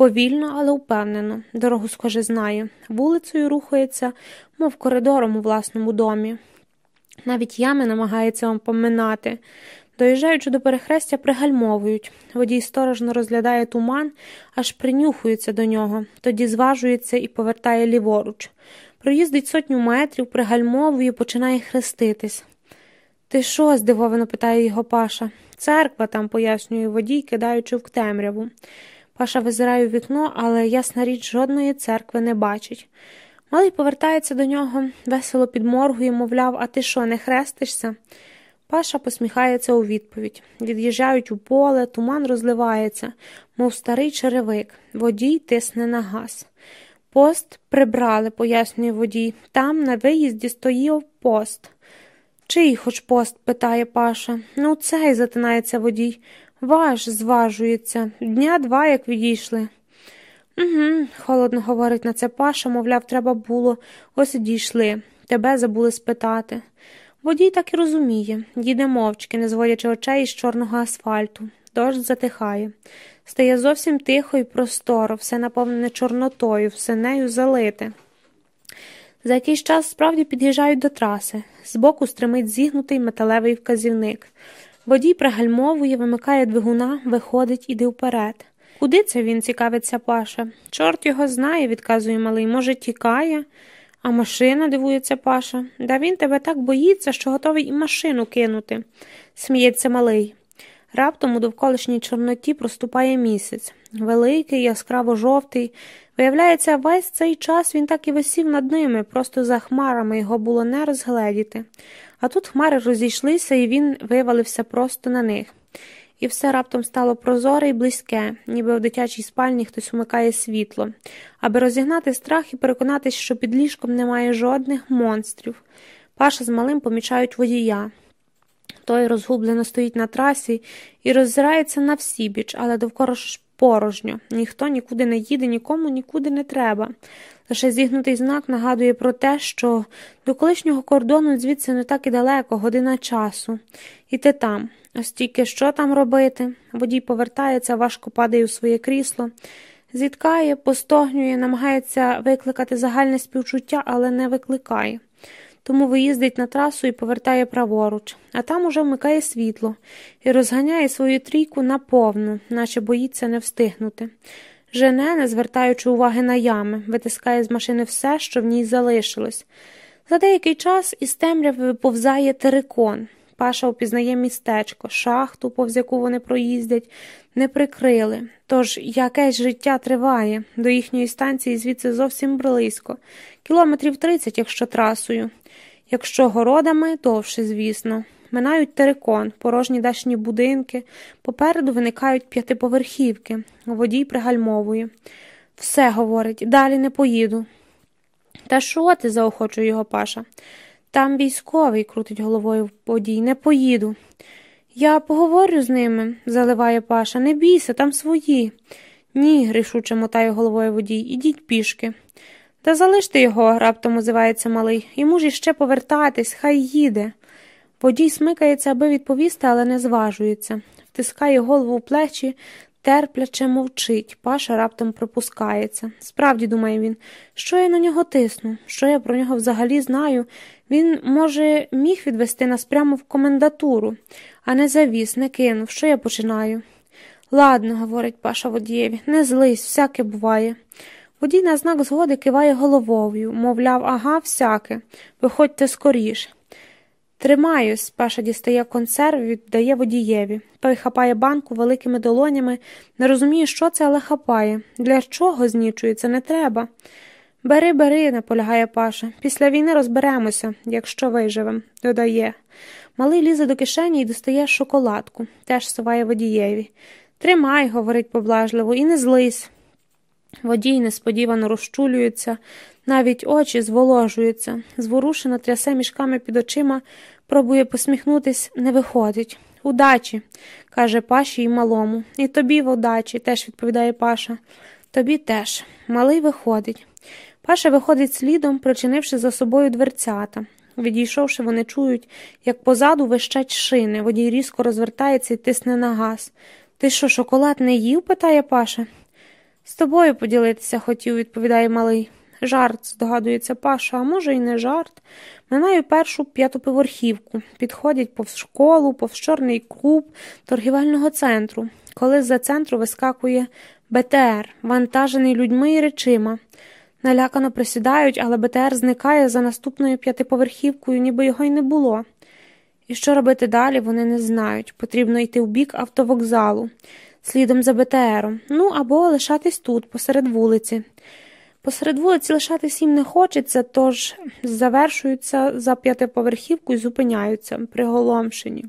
Повільно, але впевнено, дорогу, схоже, знає. Вулицею рухається, мов коридором у власному домі. Навіть ями намагається вам поминати. Доїжджаючи до перехрестя, пригальмовують. Водій сторожно розглядає туман, аж принюхується до нього, тоді зважується і повертає ліворуч. Проїздить сотню метрів, пригальмовує, починає хреститись. Ти що? здивовано питає його Паша. Церква там, пояснює водій, кидаючи в темряву. Паша визирає у вікно, але ясна річ жодної церкви не бачить. Малий повертається до нього, весело підморгує, мовляв, а ти що, не хрестишся? Паша посміхається у відповідь. Від'їжджають у поле, туман розливається, мов старий черевик. Водій тисне на газ. Пост прибрали, пояснює водій. Там на виїзді стоїв пост. Чий хоч пост? питає Паша. Ну, цей затинається водій. Ваш зважується. Дня два, як відійшли. Угу, холодно говорить на це Паша, мовляв, треба було, ось і дійшли. Тебе забули спитати. Водій так і розуміє, їде мовчки, не зводячи очей із чорного асфальту. Дощ затихає. Стає зовсім тихо і просторо, все наповнене чорнотою, все нею залите. За якийсь час справді під'їжджають до траси. Збоку стримить зігнутий металевий вказівник. Водій пригальмовує, вимикає двигуна, виходить, іде вперед. Куди це він, цікавиться Паша? Чорт його знає, відказує малий. Може, тікає? А машина, дивується Паша. Да він тебе так боїться, що готовий і машину кинути, сміється малий. Раптом у довколишній Чорноті проступає місяць. Великий, яскраво жовтий. Виявляється, весь цей час він так і висів над ними, просто за хмарами його було не розгледіти. А тут хмари розійшлися, і він вивалився просто на них. І все раптом стало прозоре і близьке, ніби у дитячій спальні хтось умикає світло, аби розігнати страх і переконатись, що під ліжком немає жодних монстрів. Паша з малим помічають водія. Той розгублено стоїть на трасі і роззирається на всібіч, але довкола порожньо. Ніхто нікуди не їде, нікому нікуди не треба. Лише зігнутий знак нагадує про те, що до колишнього кордону звідси не так і далеко, година часу. І ти там. Ось тільки що там робити? Водій повертається, важко падає у своє крісло, зіткає, постогнює, намагається викликати загальне співчуття, але не викликає тому виїздить на трасу і повертає праворуч, а там уже вмикає світло і розганяє свою трійку наповну, наче боїться не встигнути. Жене, не звертаючи уваги на ями, витискає з машини все, що в ній залишилось. За деякий час із темряви виповзає терикон. Паша впізнає містечко, шахту, повз яку вони проїздять, не прикрили. Тож якесь життя триває, до їхньої станції звідси зовсім близько, кілометрів тридцять, якщо трасою. Якщо городами, довше, звісно. Минають терикон, порожні дачні будинки, попереду виникають п'ятиповерхівки, водій пригальмовує. Все, говорить, далі не поїду. Та що ти? заохочує його Паша. Там військовий, крутить головою водій, не поїду. Я поговорю з ними, заливає Паша, не бійся, там свої. Ні, рішуче мотає головою водій, ідіть пішки. Та залиште його, раптом озивається малий. Йому ж іще повертатись, хай їде. Водій смикається, аби відповісти, але не зважується. Втискає голову в плечі, терпляче мовчить. Паша раптом пропускається. Справді, думає він, що я на нього тисну, що я про нього взагалі знаю. Він, може, міг відвести нас прямо в комендатуру, а не завіз, не кинув. Що я починаю? Ладно, говорить Паша водієві, не злись, всяке буває. Водій на знак згоди киває головою, мовляв, ага, всяке, виходьте скоріш. Тримаюсь, Паша дістає консерв, віддає водієві. Той хапає банку великими долонями, не розуміє, що це, але хапає. Для чого знічується, не треба. Бери, бери, наполягає Паша. Після війни розберемося, якщо виживем, додає. Малий лізе до кишені і достає шоколадку, теж суває водієві. Тримай, говорить поблажливо, і не злись. Водій несподівано розчулюється, навіть очі зволожуються, зворушено трясе мішками під очима, пробує посміхнутись, не виходить. Удачі, каже Паші й малому. І тобі в удачі, теж відповідає Паша. Тобі теж. Малий виходить. Паша виходить слідом, причинивши за собою дверцята. Відійшовши, вони чують, як позаду вищать шини. Водій різко розвертається і тисне на газ. Ти що, шоколад не їв? питає Паша. З тобою поділитися хотів, відповідає малий. Жарт, здогадується Паша, а може, й не жарт. Минаю першу п'ятоповерхівку. Підходять повз школу, повз чорний клуб торгівельного центру. Коли з-за центру вискакує БТР, вантажений людьми і речима. Налякано присідають, але БТР зникає за наступною п'ятиповерхівкою, ніби його й не було. І що робити далі, вони не знають. Потрібно йти в бік автовокзалу. слідом за БТРом, ну або лишатись тут, посеред вулиці. Посеред вулиці лишатись їм не хочеться, тож завершуються за п'ятиповерхівку і зупиняються, приголомшені.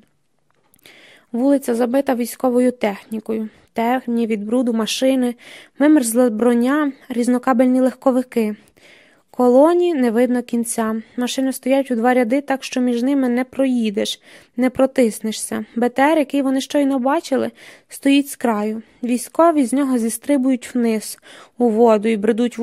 Вулиця забита військовою технікою, техні від бруду машини, вимерзла броня, різнокабельні легковики. Колоні не видно кінця. Машини стоять у два ряди, так що між ними не проїдеш, не протиснешся. БТР, який вони щойно бачили, стоїть з краю. Військові з нього зістрибують вниз у воду і бредуть